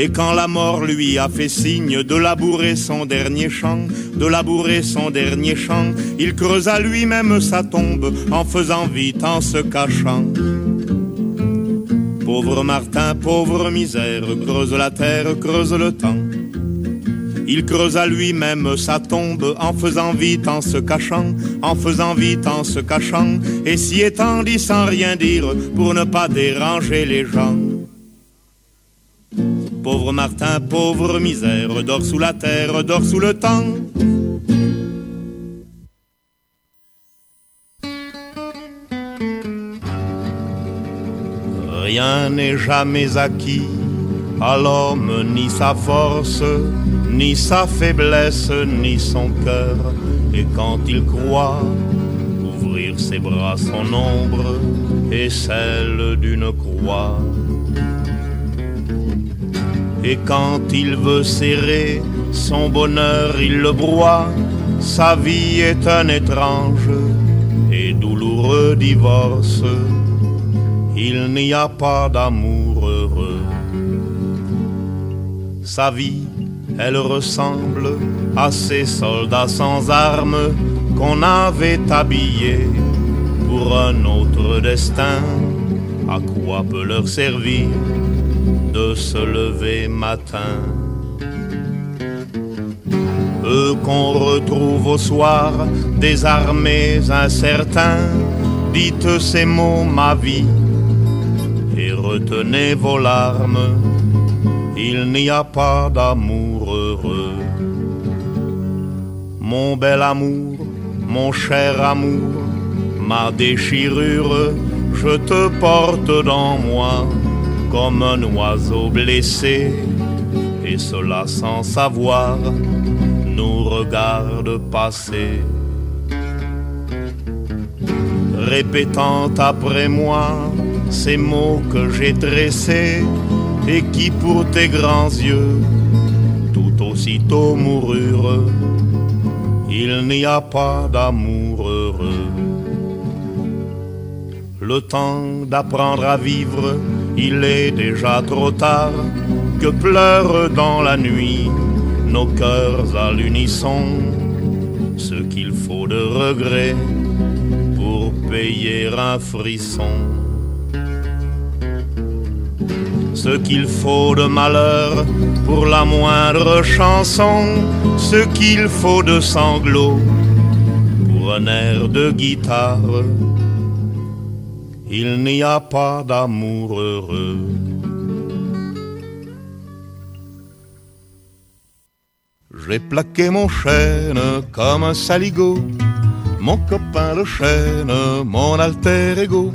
Et quand la mort lui a fait signe de labourer son dernier champ, de labourer son dernier champ, il creusa lui-même sa tombe en faisant vite, en se cachant. Pauvre Martin, pauvre misère, creuse la terre, creuse le temps. Il creusa lui-même sa tombe en faisant vite, en se cachant, en faisant vite, en se cachant, et s'y étendit sans rien dire pour ne pas déranger les gens. Pauvre Martin, pauvre misère, dort sous la terre, dort sous le temps. Rien n'est jamais acquis à l'homme, ni sa force, ni sa faiblesse, ni son cœur. Et quand il croit ouvrir ses bras, son ombre et celle d'une croix et quand il veut serrer son bonheur, il le broie. Sa vie est un étrange et douloureux divorce. Il n'y a pas d'amour heureux. Sa vie, elle ressemble à ces soldats sans armes qu'on avait habillés pour un autre destin. À quoi peut leur servir de se lever matin. Eux qu'on retrouve au soir, désarmés, incertains, dites ces mots, ma vie, et retenez vos larmes, il n'y a pas d'amour heureux. Mon bel amour, mon cher amour, ma déchirure, je te porte dans moi comme un oiseau blessé, et cela sans savoir nous regarde passer. Répétant après moi ces mots que j'ai dressés et qui pour tes grands yeux tout aussitôt moururent, il n'y a pas d'amour heureux. Le temps d'apprendre à vivre il est déjà trop tard que pleurent dans la nuit nos cœurs à l'unisson. Ce qu'il faut de regret pour payer un frisson. Ce qu'il faut de malheur pour la moindre chanson. Ce qu'il faut de sanglots pour un air de guitare il n'y a pas d'amour heureux. J'ai plaqué mon chêne comme un saligot, mon copain le chêne, mon alter ego.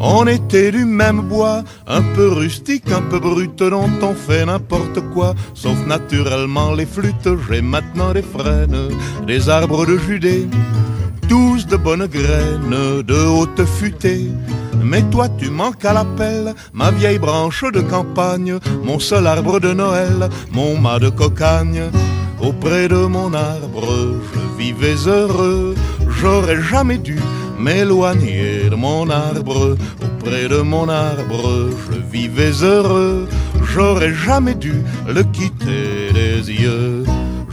On était du même bois, un peu rustique, un peu brut, dont on fait n'importe quoi, sauf naturellement les flûtes. J'ai maintenant des frênes, des arbres de Judée, tous de bonnes graines, de haute futée. Mais toi tu manques à l'appel, ma vieille branche de campagne, mon seul arbre de Noël, mon mât de cocagne. Auprès de mon arbre, je vivais heureux, j'aurais jamais dû m'éloigner de mon arbre. Auprès de mon arbre, je vivais heureux, j'aurais jamais dû le quitter des yeux.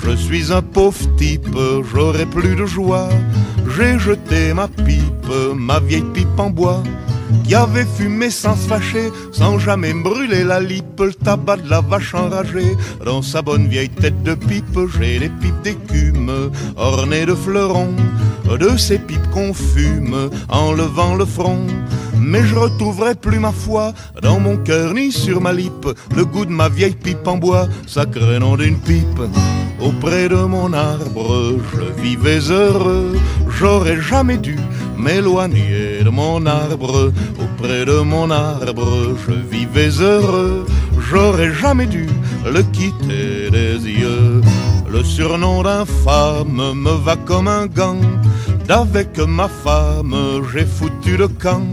Je suis un pauvre type, j'aurais plus de joie. J'ai jeté ma pipe, ma vieille pipe en bois qui avait fumé sans se fâcher, sans jamais brûler la lippe, le tabac de la vache enragée. Dans sa bonne vieille tête de pipe, j'ai les pipes d'écume, ornées de fleurons, de ces pipes qu'on fume en levant le front. Mais je retrouverai plus ma foi dans mon cœur ni sur ma lippe le goût de ma vieille pipe en bois, sacré nom d'une pipe. Auprès de mon arbre, je vivais heureux, j'aurais jamais dû m'éloigner de mon arbre, auprès de mon arbre, je vivais heureux. J'aurais jamais dû le quitter des yeux. Le surnom d'infâme me va comme un gant. D'avec ma femme, j'ai foutu le camp.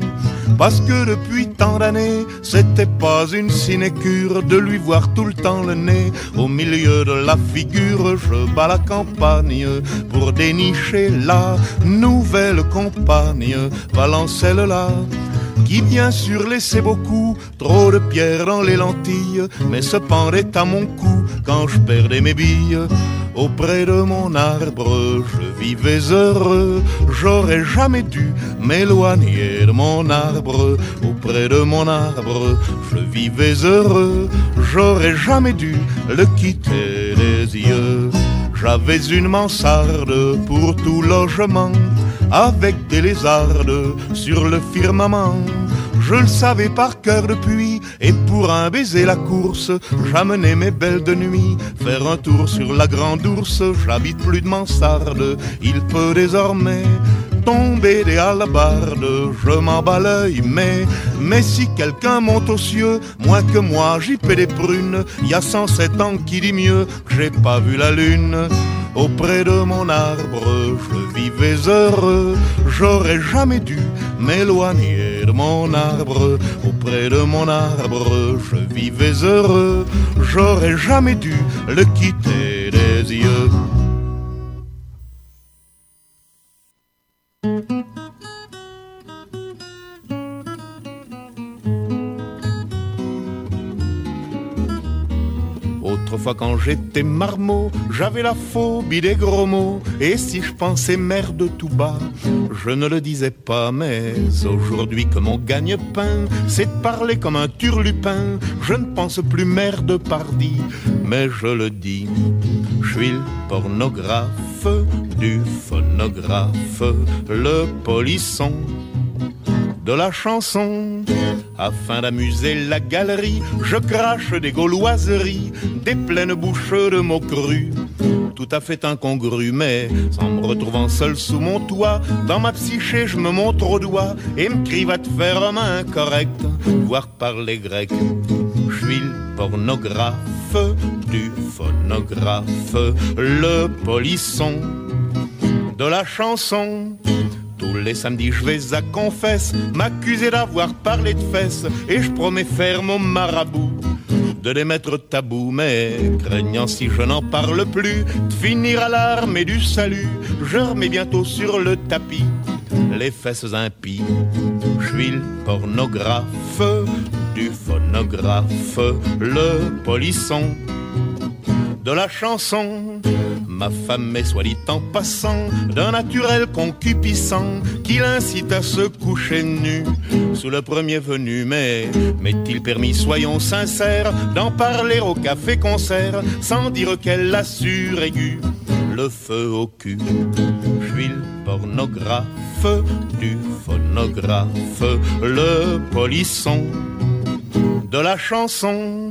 Parce que depuis tant d'années, c'était pas une sinécure de lui voir tout le temps le nez au milieu de la figure. Je bats la campagne pour dénicher la nouvelle compagne, Valencelle-là qui bien sûr laissait beaucoup trop de pierres dans les lentilles, mais se pendait à mon cou quand je perdais mes billes. Auprès de mon arbre, je vivais heureux, j'aurais jamais dû m'éloigner de mon arbre. Auprès de mon arbre, je vivais heureux, j'aurais jamais dû le quitter des yeux. J'avais une mansarde pour tout logement avec des lézardes sur le firmament. Je le savais par cœur depuis, et pour un baiser la course, j'amenais mes belles de nuit faire un tour sur la grande ours. J'habite plus de mansarde, il peut désormais tomber des alabardes, je m'en bats l'œil, mais, mais si quelqu'un monte aux cieux, moins que moi, j'y paie des prunes, y a 107 ans qui dit mieux j'ai pas vu la lune. Auprès de mon arbre, je vivais heureux, j'aurais jamais dû m'éloigner de mon arbre. Auprès de mon arbre, je vivais heureux, j'aurais jamais dû le quitter des yeux. Quand j'étais marmot, j'avais la phobie des gros mots. Et si je pensais merde tout bas, je ne le disais pas. Mais aujourd'hui que mon gagne-pain, c'est de parler comme un turlupin, je ne pense plus merde pardi, mais je le dis. Je suis le pornographe du phonographe, le polisson de la chanson. Afin d'amuser la galerie, je crache des gauloiseries, des pleines bouches de mots crus. Tout à fait incongru, mais en me retrouvant seul sous mon toit, dans ma psyché, je me montre au doigt et me crie va te faire main correcte, voire parler grec. Je suis le pornographe du phonographe, le polisson de la chanson. Les samedis, je vais à confesse, m'accuser d'avoir parlé de fesses, et je promets faire mon marabout de les mettre tabou, mais craignant si je n'en parle plus, de finir à l'armée du salut, je remets bientôt sur le tapis les fesses impies. Je suis le pornographe du phonographe, le polisson de la chanson. Ma femme est soit dit en passant d'un naturel concupiscent qui l'incite à se coucher nu sous le premier venu. Mais m'est-il permis, soyons sincères, d'en parler au café-concert sans dire qu'elle assure aiguë le feu au cul? Je suis le pornographe du phonographe, le polisson de la chanson.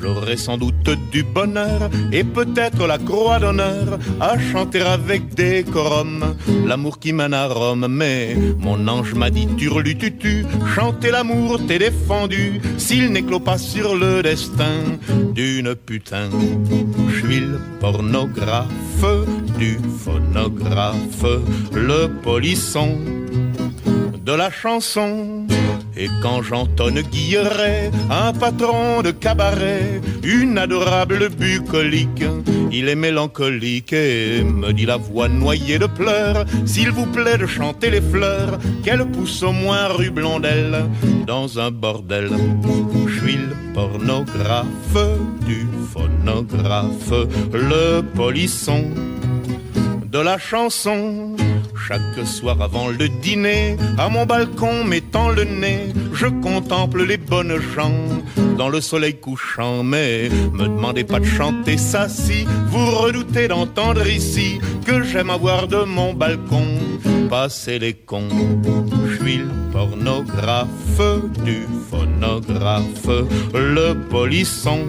J'aurais sans doute du bonheur et peut-être la croix d'honneur à chanter avec décorum l'amour qui mène à Rome. Mais mon ange m'a dit turlututu, chanter l'amour t'est défendu s'il n'éclot pas sur le destin d'une putain. Je suis le pornographe du phonographe, le polisson de la chanson. Et quand j'entonne Guilleret, un patron de cabaret, une adorable bucolique, il est mélancolique et me dit la voix noyée de pleurs, s'il vous plaît de chanter les fleurs, qu'elle pousse au moins rue Blondelle, dans un bordel. Je suis le pornographe du phonographe, le polisson de la chanson. Chaque soir avant le dîner, à mon balcon mettant le nez, je contemple les bonnes gens dans le soleil couchant. Mais me demandez pas de chanter ça si vous redoutez d'entendre ici que j'aime avoir de mon balcon passer les cons. Je suis le pornographe du phonographe, le polisson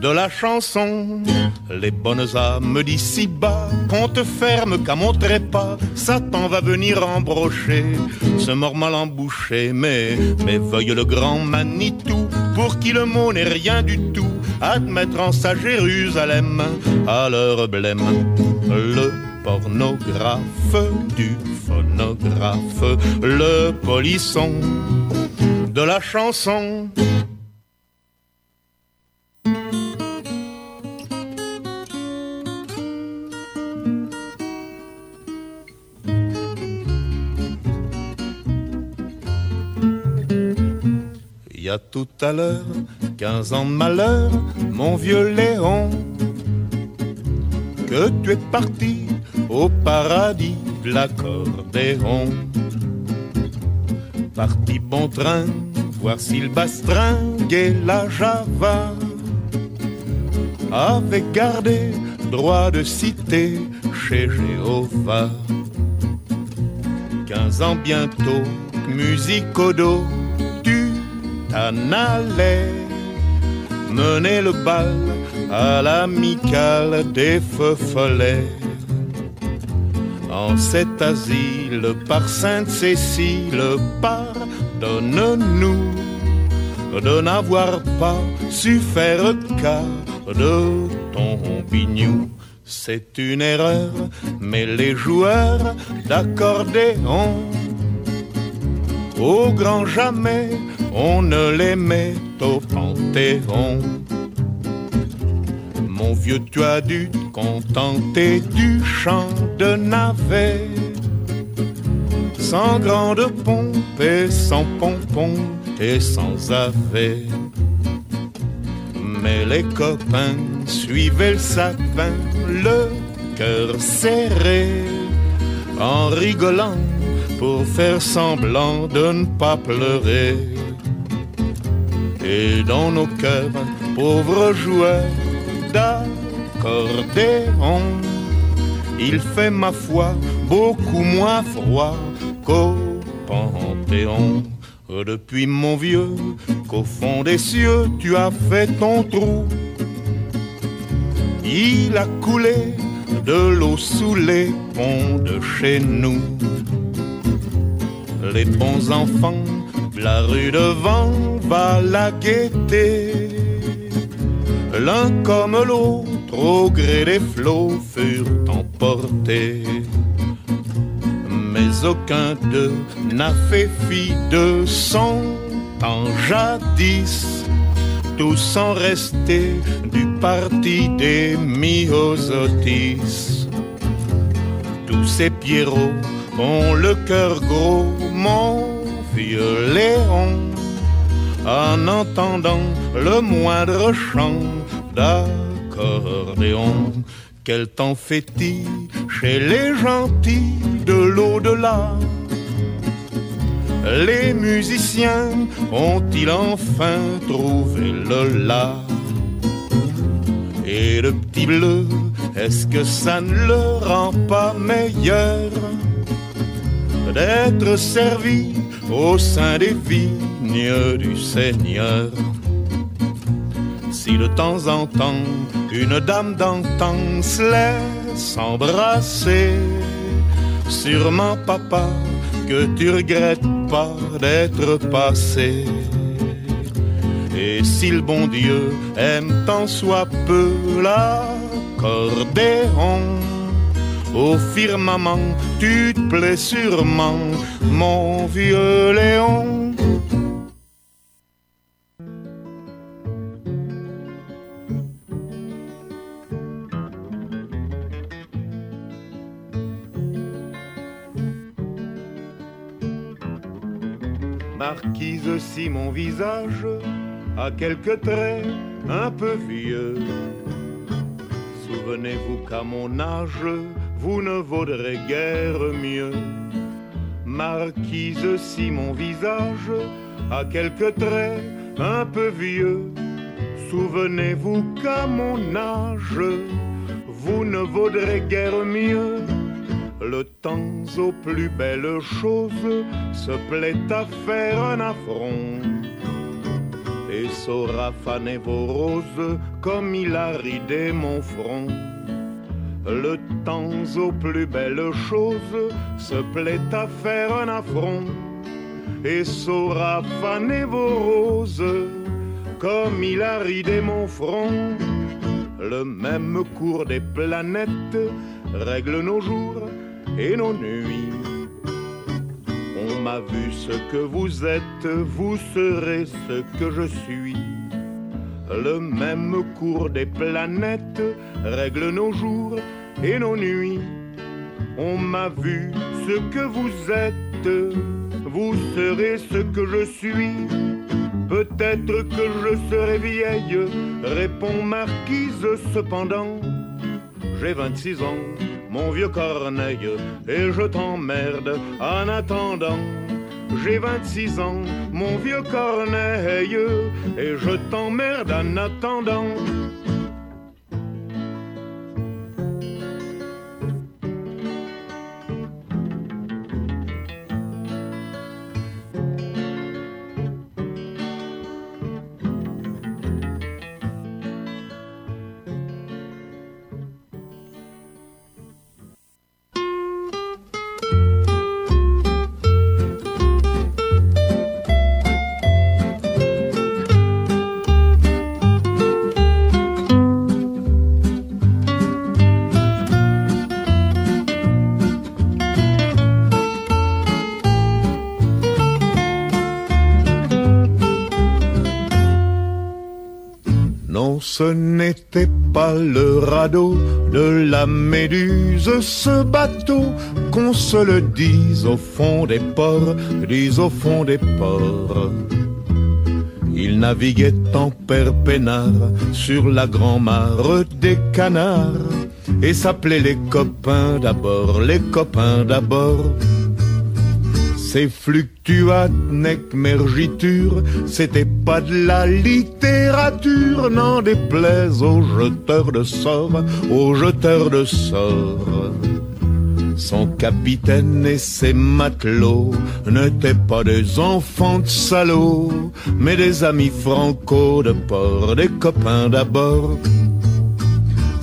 de la chanson. Les bonnes âmes d'ici bas, qu'on te ferme qu'à mon trépas, Satan va venir embrocher ce mort mal embouché. Mais, mais veuille le grand Manitou, pour qui le mot n'est rien du tout, admettre en sa Jérusalem à leur blême le pornographe du phonographe, le polisson de la chanson. A tout à l'heure, quinze ans de malheur, mon vieux Léon, que tu es parti au paradis de l'accordéon. Parti bon train, voir s'il bastringue la java, avait gardé droit de citer chez Jéhovah. Quinze ans bientôt, musique au dos, t'en allais mener le bal à l'amicale des feux follets. En cet asile par Sainte-Cécile, pardonne-nous de n'avoir pas su faire cas de ton bignou. C'est une erreur, mais les joueurs d'accordéon, au grand jamais, on ne les met au panthéon. Mon vieux, tu as dû te contenter du chant de navet, sans grande pompe et sans pompon et sans avet. Mais les copains suivaient le sapin, le cœur serré, en rigolant pour faire semblant de ne pas pleurer. Et dans nos cœurs, pauvres joueurs d'accordéon, il fait ma foi beaucoup moins froid qu'au Panthéon. Depuis mon vieux, qu'au fond des cieux tu as fait ton trou. Il a coulé de l'eau sous les ponts de chez nous. Les bons enfants, la rue devant va la guetter. L'un comme l'autre, au gré des flots, furent emportés. Mais aucun d'eux n'a fait fi de son temps jadis. Tous sont restés du parti des myosotis. Tous ces pierrots ont le cœur gros, vieux Léon, en entendant le moindre chant d'accordéon. Quel temps fait-il chez les gentils de l'au-delà? Les musiciens ont-ils enfin trouvé le la Et le petit bleu, est-ce que ça ne le rend pas meilleur d'être servi au sein des vignes du Seigneur si de temps en temps une dame d'antan se laisse embrasser, sûrement papa que tu regrettes pas d'être passé. Et si le bon Dieu aime tant soit peu l'accordéon, au firmament tu te plais sûrement, mon vieux Léon. Marquise si mon visage a quelques traits un peu vieux. Souvenez-vous qu'à mon âge, vous ne vaudrez guère mieux. Marquise si mon visage a quelques traits un peu vieux. Souvenez-vous qu'à mon âge, vous ne vaudrez guère mieux. Le temps aux plus belles choses se plaît à faire un affront. et saura faner vos roses comme il a ridé mon front. Le temps aux plus belles choses se plaît à faire un affront et saura faner vos roses comme il a ridé mon front. Le même cours des planètes règle nos jours et nos nuits. On m'a vu ce que vous êtes, vous serez ce que je suis. Le même cours des planètes règle nos jours et nos nuits. On m'a vu ce que vous êtes, vous serez ce que je suis. Peut-être que je serai vieille, répond Marquise cependant. J'ai 26 ans, mon vieux Corneille, et je t'emmerde en attendant. J'ai 26 ans, mon vieux Corneille, et je t'emmerde en attendant. Ce n'était pas le radeau de la méduse, ce bateau, qu'on se le dise au fond des ports, dise au fond des ports. Il naviguait en père peinard sur la grand-mare des canards et s'appelait les copains d'abord, les copains d'abord. Ces fluctuates nec mergiture, c'était pas de la littérature, n'en déplaise aux jeteurs de sorts, aux jeteurs de sorts. Son capitaine et ses matelots n'étaient pas des enfants de salauds, mais des amis franco de port, des copains d'abord.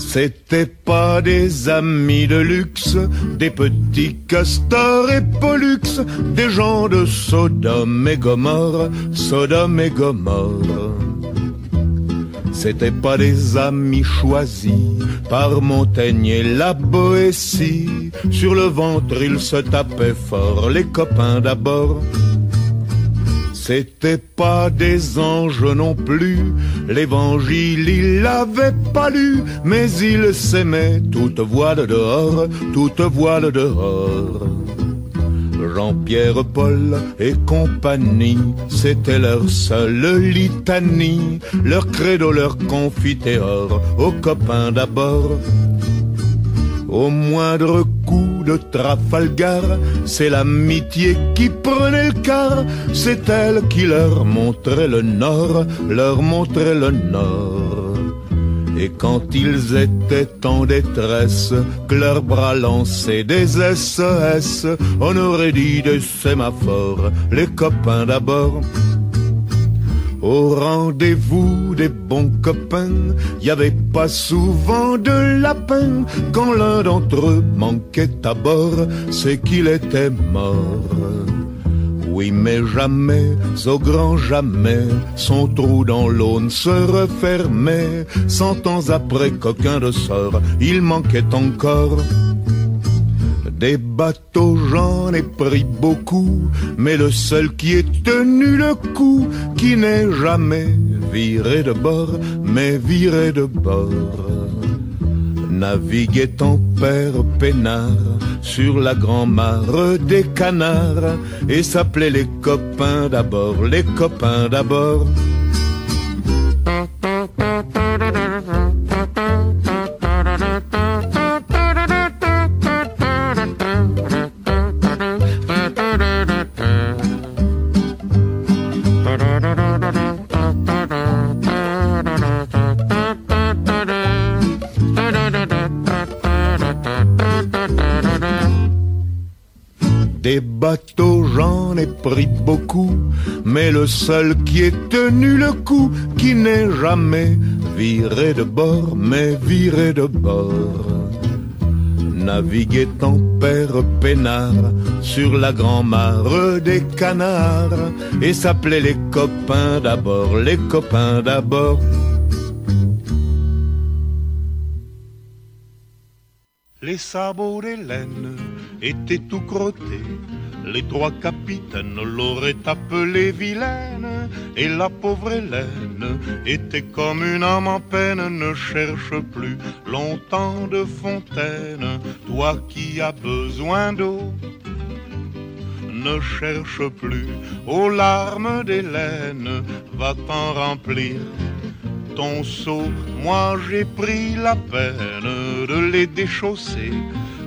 C'était pas des amis de luxe, des petits castors et pollux, des gens de Sodome et Gomorre, Sodome et Gomorre. C'était pas des amis choisis par Montaigne et la Boétie. Sur le ventre, ils se tapaient fort, les copains d'abord. C'était pas des anges non plus, l'évangile il l'avait pas lu, mais il s'aimait toute voile dehors, toute voile dehors. Jean-Pierre Paul et compagnie, c'était leur seule litanie, leur credo, leur confiteor, aux copains d'abord. Au moindre coup Trafalgar, c'est l'amitié qui prenait le quart, c'est elle qui leur montrait le nord, leur montrait le nord. Et quand ils étaient en détresse, que leurs bras lançaient des SES, on aurait dit des sémaphores, les copains d'abord. Au rendez-vous des bons copains, y avait pas souvent de lapin. Quand l'un d'entre eux manquait à bord, c'est qu'il était mort. Oui, mais jamais, au grand jamais, son trou dans l'aune se refermait. Cent ans après qu'aucun de sort, il manquait encore. Des bateaux, j'en ai pris beaucoup, mais le seul qui ait tenu le coup, qui n'est jamais viré de bord, mais viré de bord. Naviguait en père peinard sur la grand-mare des canards et s'appelait les copains d'abord, les copains d'abord. Mais le seul qui ait tenu le coup, qui n'est jamais viré de bord, mais viré de bord naviguait en père peinard sur la grand-mare des canards et s'appelait les copains d'abord, les copains d'abord. Les sabots laines étaient tout crottés les trois capitaines l'auraient appelée vilaine, et la pauvre Hélène était comme une âme en peine, ne cherche plus longtemps de fontaine, toi qui as besoin d'eau. Ne cherche plus aux larmes d'Hélène, va t'en remplir ton seau. Moi j'ai pris la peine de les déchausser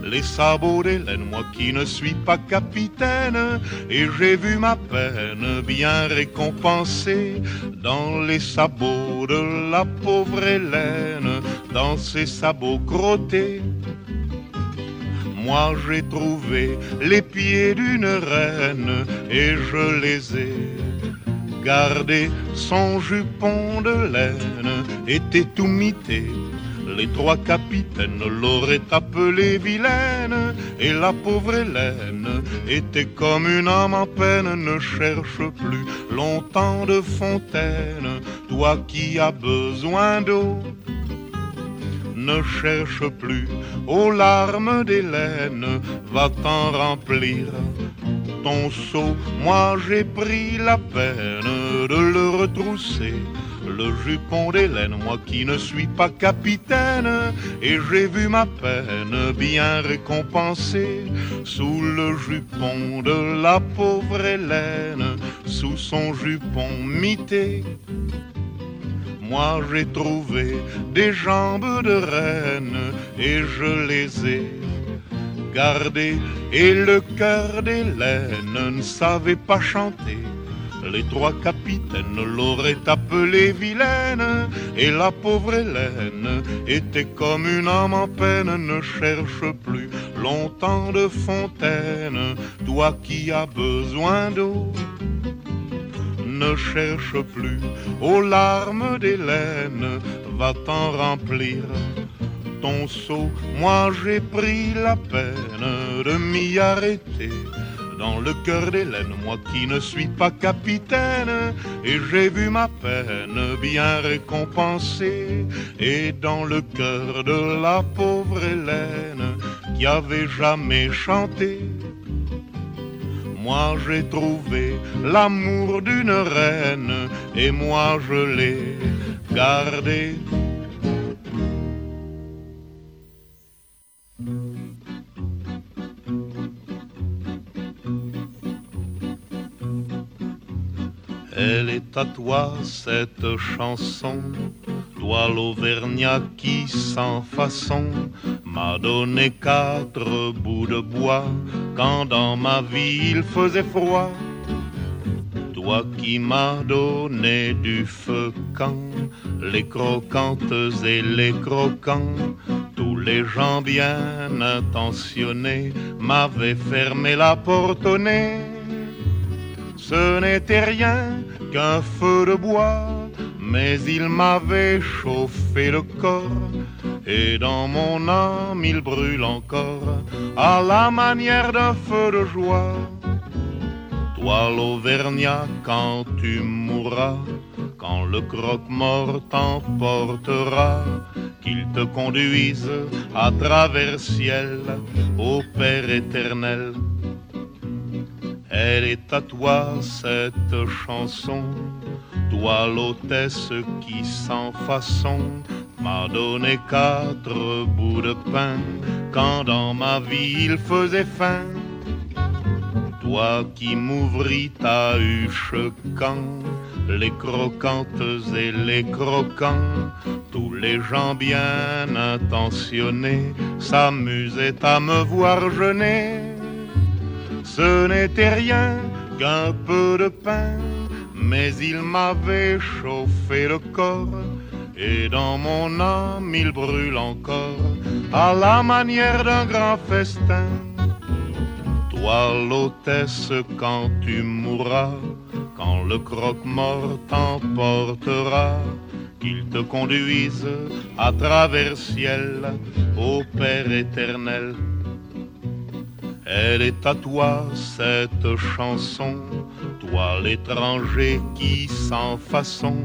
les sabots d'Hélène, moi qui ne suis pas capitaine, et j'ai vu ma peine bien récompensée dans les sabots de la pauvre Hélène, dans ses sabots crottés. Moi j'ai trouvé les pieds d'une reine et je les ai gardés. Son jupon de laine était tout mité les trois capitaines l'auraient appelée vilaine, et la pauvre Hélène était comme une âme en peine, ne cherche plus longtemps de fontaine, toi qui as besoin d'eau. Ne cherche plus aux larmes d'Hélène, va t'en remplir ton seau. Moi j'ai pris la peine de le retrousser le jupon d'Hélène, moi qui ne suis pas capitaine, et j'ai vu ma peine bien récompensée sous le jupon de la pauvre Hélène, sous son jupon mité. Moi j'ai trouvé des jambes de reine et je les ai gardées, et le cœur d'Hélène ne savait pas chanter les trois capitaines l'auraient appelée vilaine, et la pauvre Hélène était comme une âme en peine, ne cherche plus longtemps de fontaine, toi qui as besoin d'eau. Ne cherche plus aux larmes d'Hélène, va t'en remplir ton seau. Moi j'ai pris la peine de m'y arrêter dans le cœur d'Hélène, moi qui ne suis pas capitaine, et j'ai vu ma peine bien récompensée, et dans le cœur de la pauvre Hélène, qui avait jamais chanté, moi j'ai trouvé l'amour d'une reine, et moi je l'ai gardé Elle est à toi cette chanson, toi l'Auvergnat qui sans façon m'a donné quatre bouts de bois quand dans ma vie il faisait froid. Toi qui m'as donné du feu quand les croquantes et les croquants, tous les gens bien intentionnés m'avaient fermé la porte au nez. Ce n'était rien qu'un feu de bois, mais il m'avait chauffé le corps, et dans mon âme il brûle encore, à la manière d'un feu de joie. Toi l'Auvergnat, quand tu mourras, quand le croque-mort t'emportera, qu'il te conduise à travers ciel, au Père éternel elle est à toi cette chanson, toi l'hôtesse qui sans façon m'a donné quatre bouts de pain quand dans ma vie il faisait faim. Toi qui m'ouvris ta huche quand les croquantes et les croquants, tous les gens bien intentionnés s'amusaient à me voir jeûner ce n'était rien qu'un peu de pain, mais il m'avait chauffé le corps, et dans mon âme il brûle encore, à la manière d'un grand festin. Toi l'hôtesse quand tu mourras, quand le croque-mort t'emportera, qu'il te conduise à travers ciel, au Père éternel. Elle est à toi cette chanson, toi l'étranger qui sans façon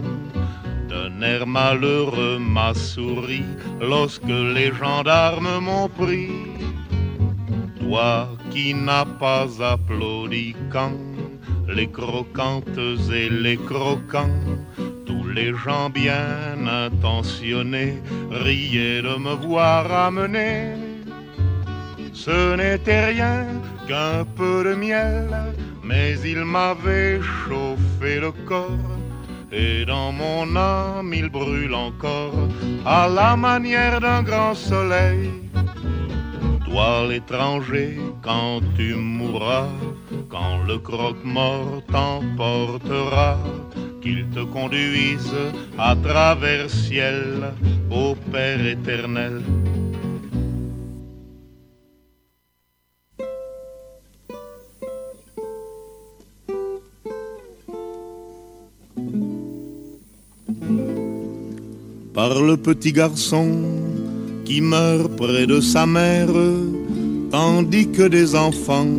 d'un air malheureux m'a souri lorsque les gendarmes m'ont pris. Toi qui n'as pas applaudi quand les croquantes et les croquants, tous les gens bien intentionnés riaient de me voir amener. Ce n'était rien qu'un peu de miel, mais il m'avait chauffé le corps. Et dans mon âme il brûle encore à la manière d'un grand soleil. Toi l'étranger, quand tu mourras, quand le croque-mort t'emportera, qu'il te conduise à travers ciel, au Père éternel. Par le petit garçon qui meurt près de sa mère, tandis que des enfants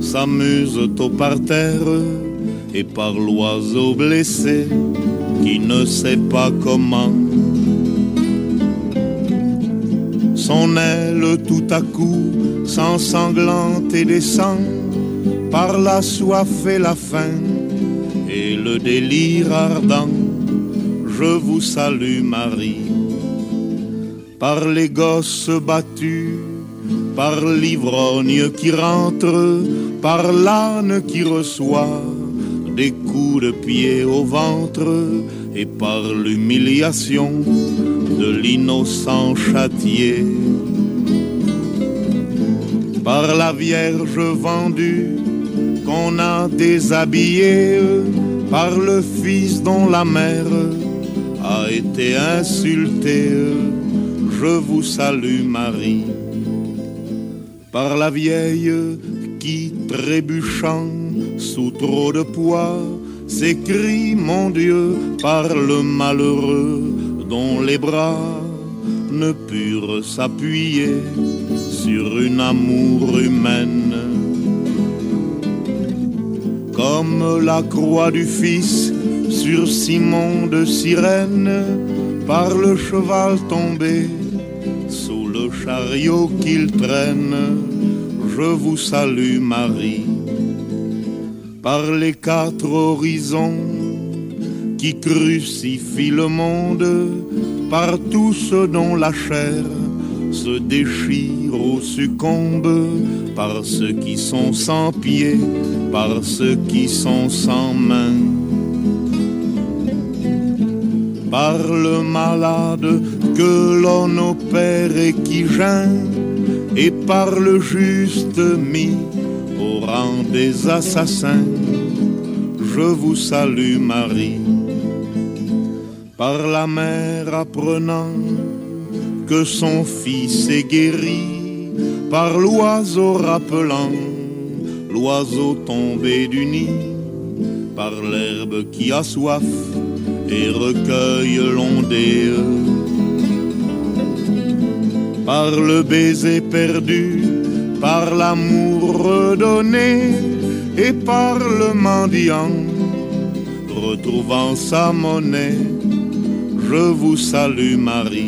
s'amusent au parterre, et par l'oiseau blessé qui ne sait pas comment. Son aile tout à coup s'ensanglante et descend par la soif et la faim et le délire ardent. Je vous salue Marie par les gosses battus, par l'ivrogne qui rentre, par l'âne qui reçoit des coups de pied au ventre, et par l'humiliation de l'innocent châtié. Par la Vierge vendue qu'on a déshabillée, par le Fils dont la mère a été insultée je vous salue Marie. Par la vieille qui, trébuchant sous trop de poids, s'écrie, mon Dieu, par le malheureux dont les bras ne purent s'appuyer sur une amour humaine. Comme la croix du Fils sur Simon de Cyrène, par le cheval tombé chariot qu'il traîne, je vous salue Marie. Par les quatre horizons qui crucifient le monde, par tout ce dont la chair se déchire ou succombe, par ceux qui sont sans pieds, par ceux qui sont sans mains par le malade que l'on opère et qui gêne, et par le juste mis au rang des assassins. Je vous salue Marie, par la mère apprenant que son fils est guéri, par l'oiseau rappelant l'oiseau tombé du nid, par l'herbe qui a soif et recueille l'ondée. Par le baiser perdu, par l'amour redonné et par le mendiant, retrouvant sa monnaie, je vous salue Marie.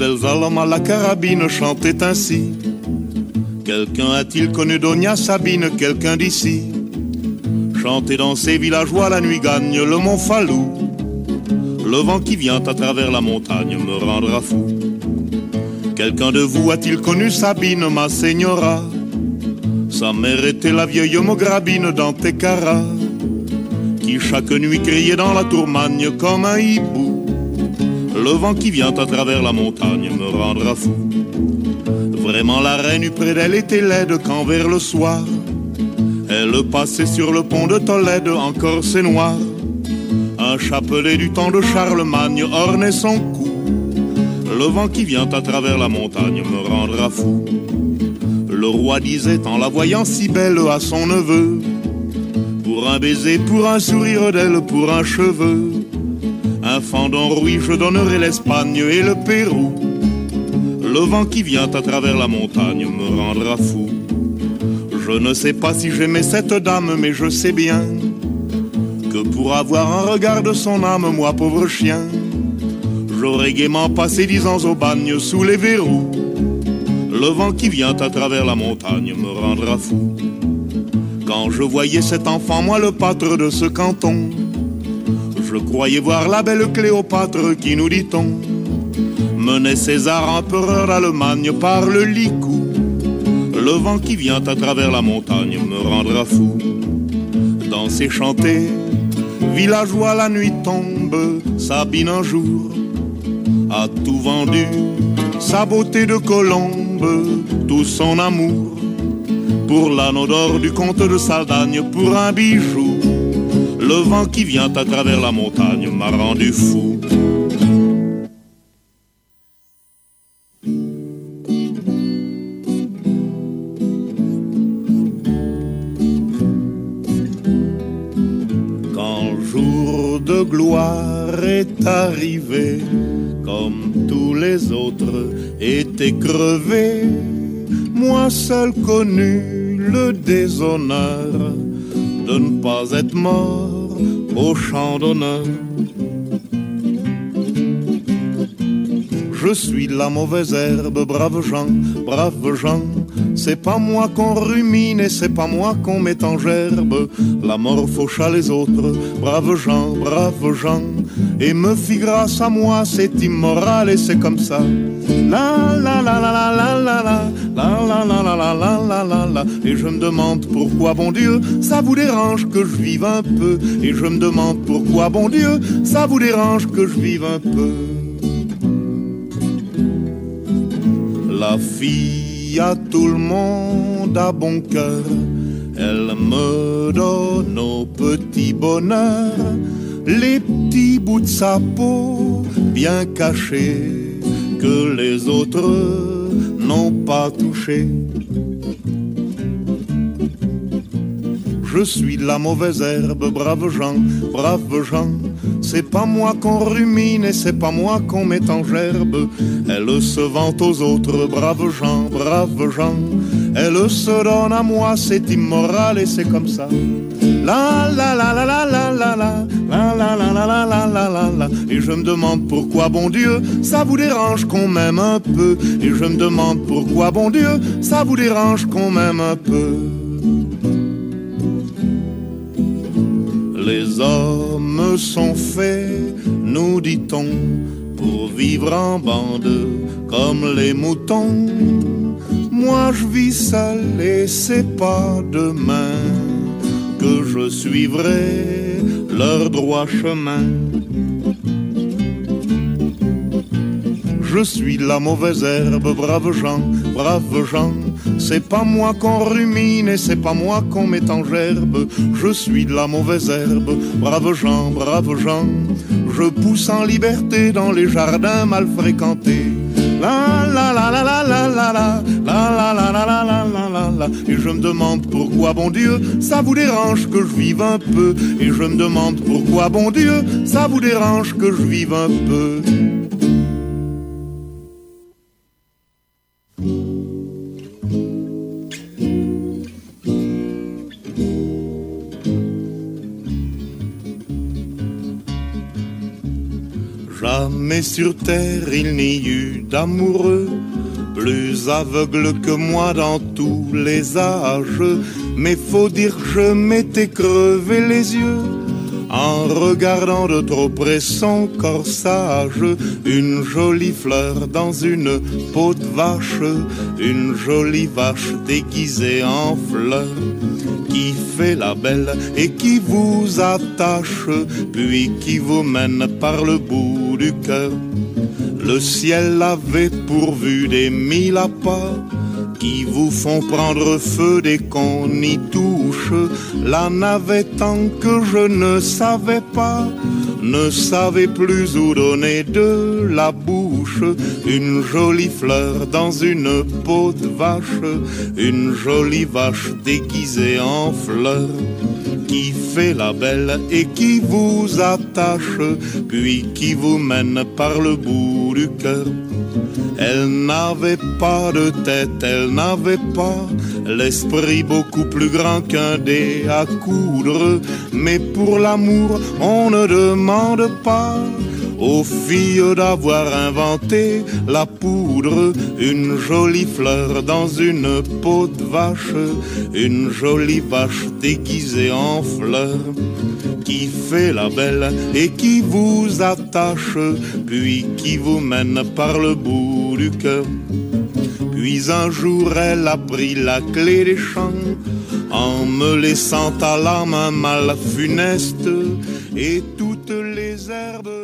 Gastibel à la carabine chantait ainsi. Quelqu'un a-t-il connu Donia Sabine, quelqu'un d'ici? Chanter dans ces villageois, la nuit gagne le mont Falou. Le vent qui vient à travers la montagne me rendra fou. Quelqu'un de vous a-t-il connu Sabine, ma señora? Sa mère était la vieille Mograbine d'Antecara, qui chaque nuit criait dans la tourmagne comme un hibou. Le vent qui vient à travers la montagne me rendra fou. Vraiment la reine eut près d'elle était laide quand vers le soir, Elle passait sur le pont de Tolède, encore c'est noir. Un chapelet du temps de Charlemagne ornait son cou. Le vent qui vient à travers la montagne me rendra fou. Le roi disait en la voyant si belle à son neveu Pour un baiser, pour un sourire d'elle, pour un cheveu Un fendon oui, je donnerai l'Espagne et le Pérou Le vent qui vient à travers la montagne me rendra fou je ne sais pas si j'aimais cette dame, mais je sais bien que pour avoir un regard de son âme, moi pauvre chien, j'aurais gaiement passé dix ans au bagne sous les verrous. Le vent qui vient à travers la montagne me rendra fou. Quand je voyais cet enfant, moi le pâtre de ce canton, je croyais voir la belle Cléopâtre qui, nous dit-on, menait César empereur d'Allemagne par le licou. Le vent qui vient à travers la montagne me rendra fou. Danser, chanter, villageois, la nuit tombe, Sabine un jour a tout vendu, sa beauté de colombe, tout son amour. Pour l'anneau d'or du comte de Saldagne, pour un bijou, le vent qui vient à travers la montagne m'a rendu fou. gloire est arrivé, comme tous les autres étaient crevés. Moi seul connu le déshonneur de ne pas être mort au champ d'honneur. Je suis la mauvaise herbe, brave gens, brave gens. C'est pas moi qu'on rumine et c'est pas moi qu'on met en gerbe. La mort faucha les autres, brave gens, brave gens. Et me fit grâce à moi, c'est immoral et c'est comme ça. La la la la la la la la la la la la la la la la Et je me demande pourquoi, bon Dieu, ça vous dérange que je vive un peu. Et je me demande pourquoi, bon Dieu, ça vous dérange que je vive un peu. La fille à tout le monde a bon cœur, elle me donne au petit bonheur les petits bouts de sa peau bien cachés que les autres n'ont pas touchés. Je suis la mauvaise herbe, brave gens, brave gens c'est pas moi qu'on rumine et c'est pas moi qu'on met en gerbe. Elle se vante aux autres, braves gens, braves gens. Elle se donne à moi, c'est immoral et c'est comme ça. La la la la la la la la la la la la la la la la la Et je me demande pourquoi bon Dieu ça vous dérange qu'on m'aime un peu Et je me demande pourquoi bon Dieu ça vous dérange qu'on m'aime un peu Les hommes sont faits, nous dit-on, pour vivre en bande comme les moutons. Moi je vis seul et c'est pas demain que je suivrai leur droit chemin. Je suis la mauvaise herbe, brave gens, brave gens. C'est pas moi qu'on rumine et c'est pas moi qu'on met en gerbe. Je suis la mauvaise herbe, brave gens, brave gens. Je pousse en liberté dans les jardins mal fréquentés. La la la la la la la la la la la la la la la la Et je me demande pourquoi bon Dieu ça vous dérange que je vive un peu Et je me demande pourquoi bon Dieu ça vous dérange que je vive un peu Sur terre il n'y eut d'amoureux plus aveugle que moi dans tous les âges. Mais faut dire je m'étais crevé les yeux en regardant de trop près son corsage. Une jolie fleur dans une peau de vache, une jolie vache déguisée en fleur qui fait la belle et qui vous attache, puis qui vous mène par le bout Le ciel avait pourvu des mille appâts qui vous font prendre feu dès qu'on y touche. La navette tant que je ne savais pas, ne savais plus où donner de la bouche. Une jolie fleur dans une peau de vache, une jolie vache déguisée en fleur qui fait la belle et qui vous attache, puis qui vous mène par le bout du cœur. Elle n'avait pas de tête, elle n'avait pas l'esprit beaucoup plus grand qu'un dé à coudre, mais pour l'amour on ne demande pas aux filles d'avoir inventé la poudre, une jolie fleur dans une peau de vache, une jolie vache déguisée en fleur qui fait la belle et qui vous attache, puis qui vous mène par le bout du cœur. Puis un jour elle a pris la clé des champs, en me laissant à la main mal funeste, et toutes les herbes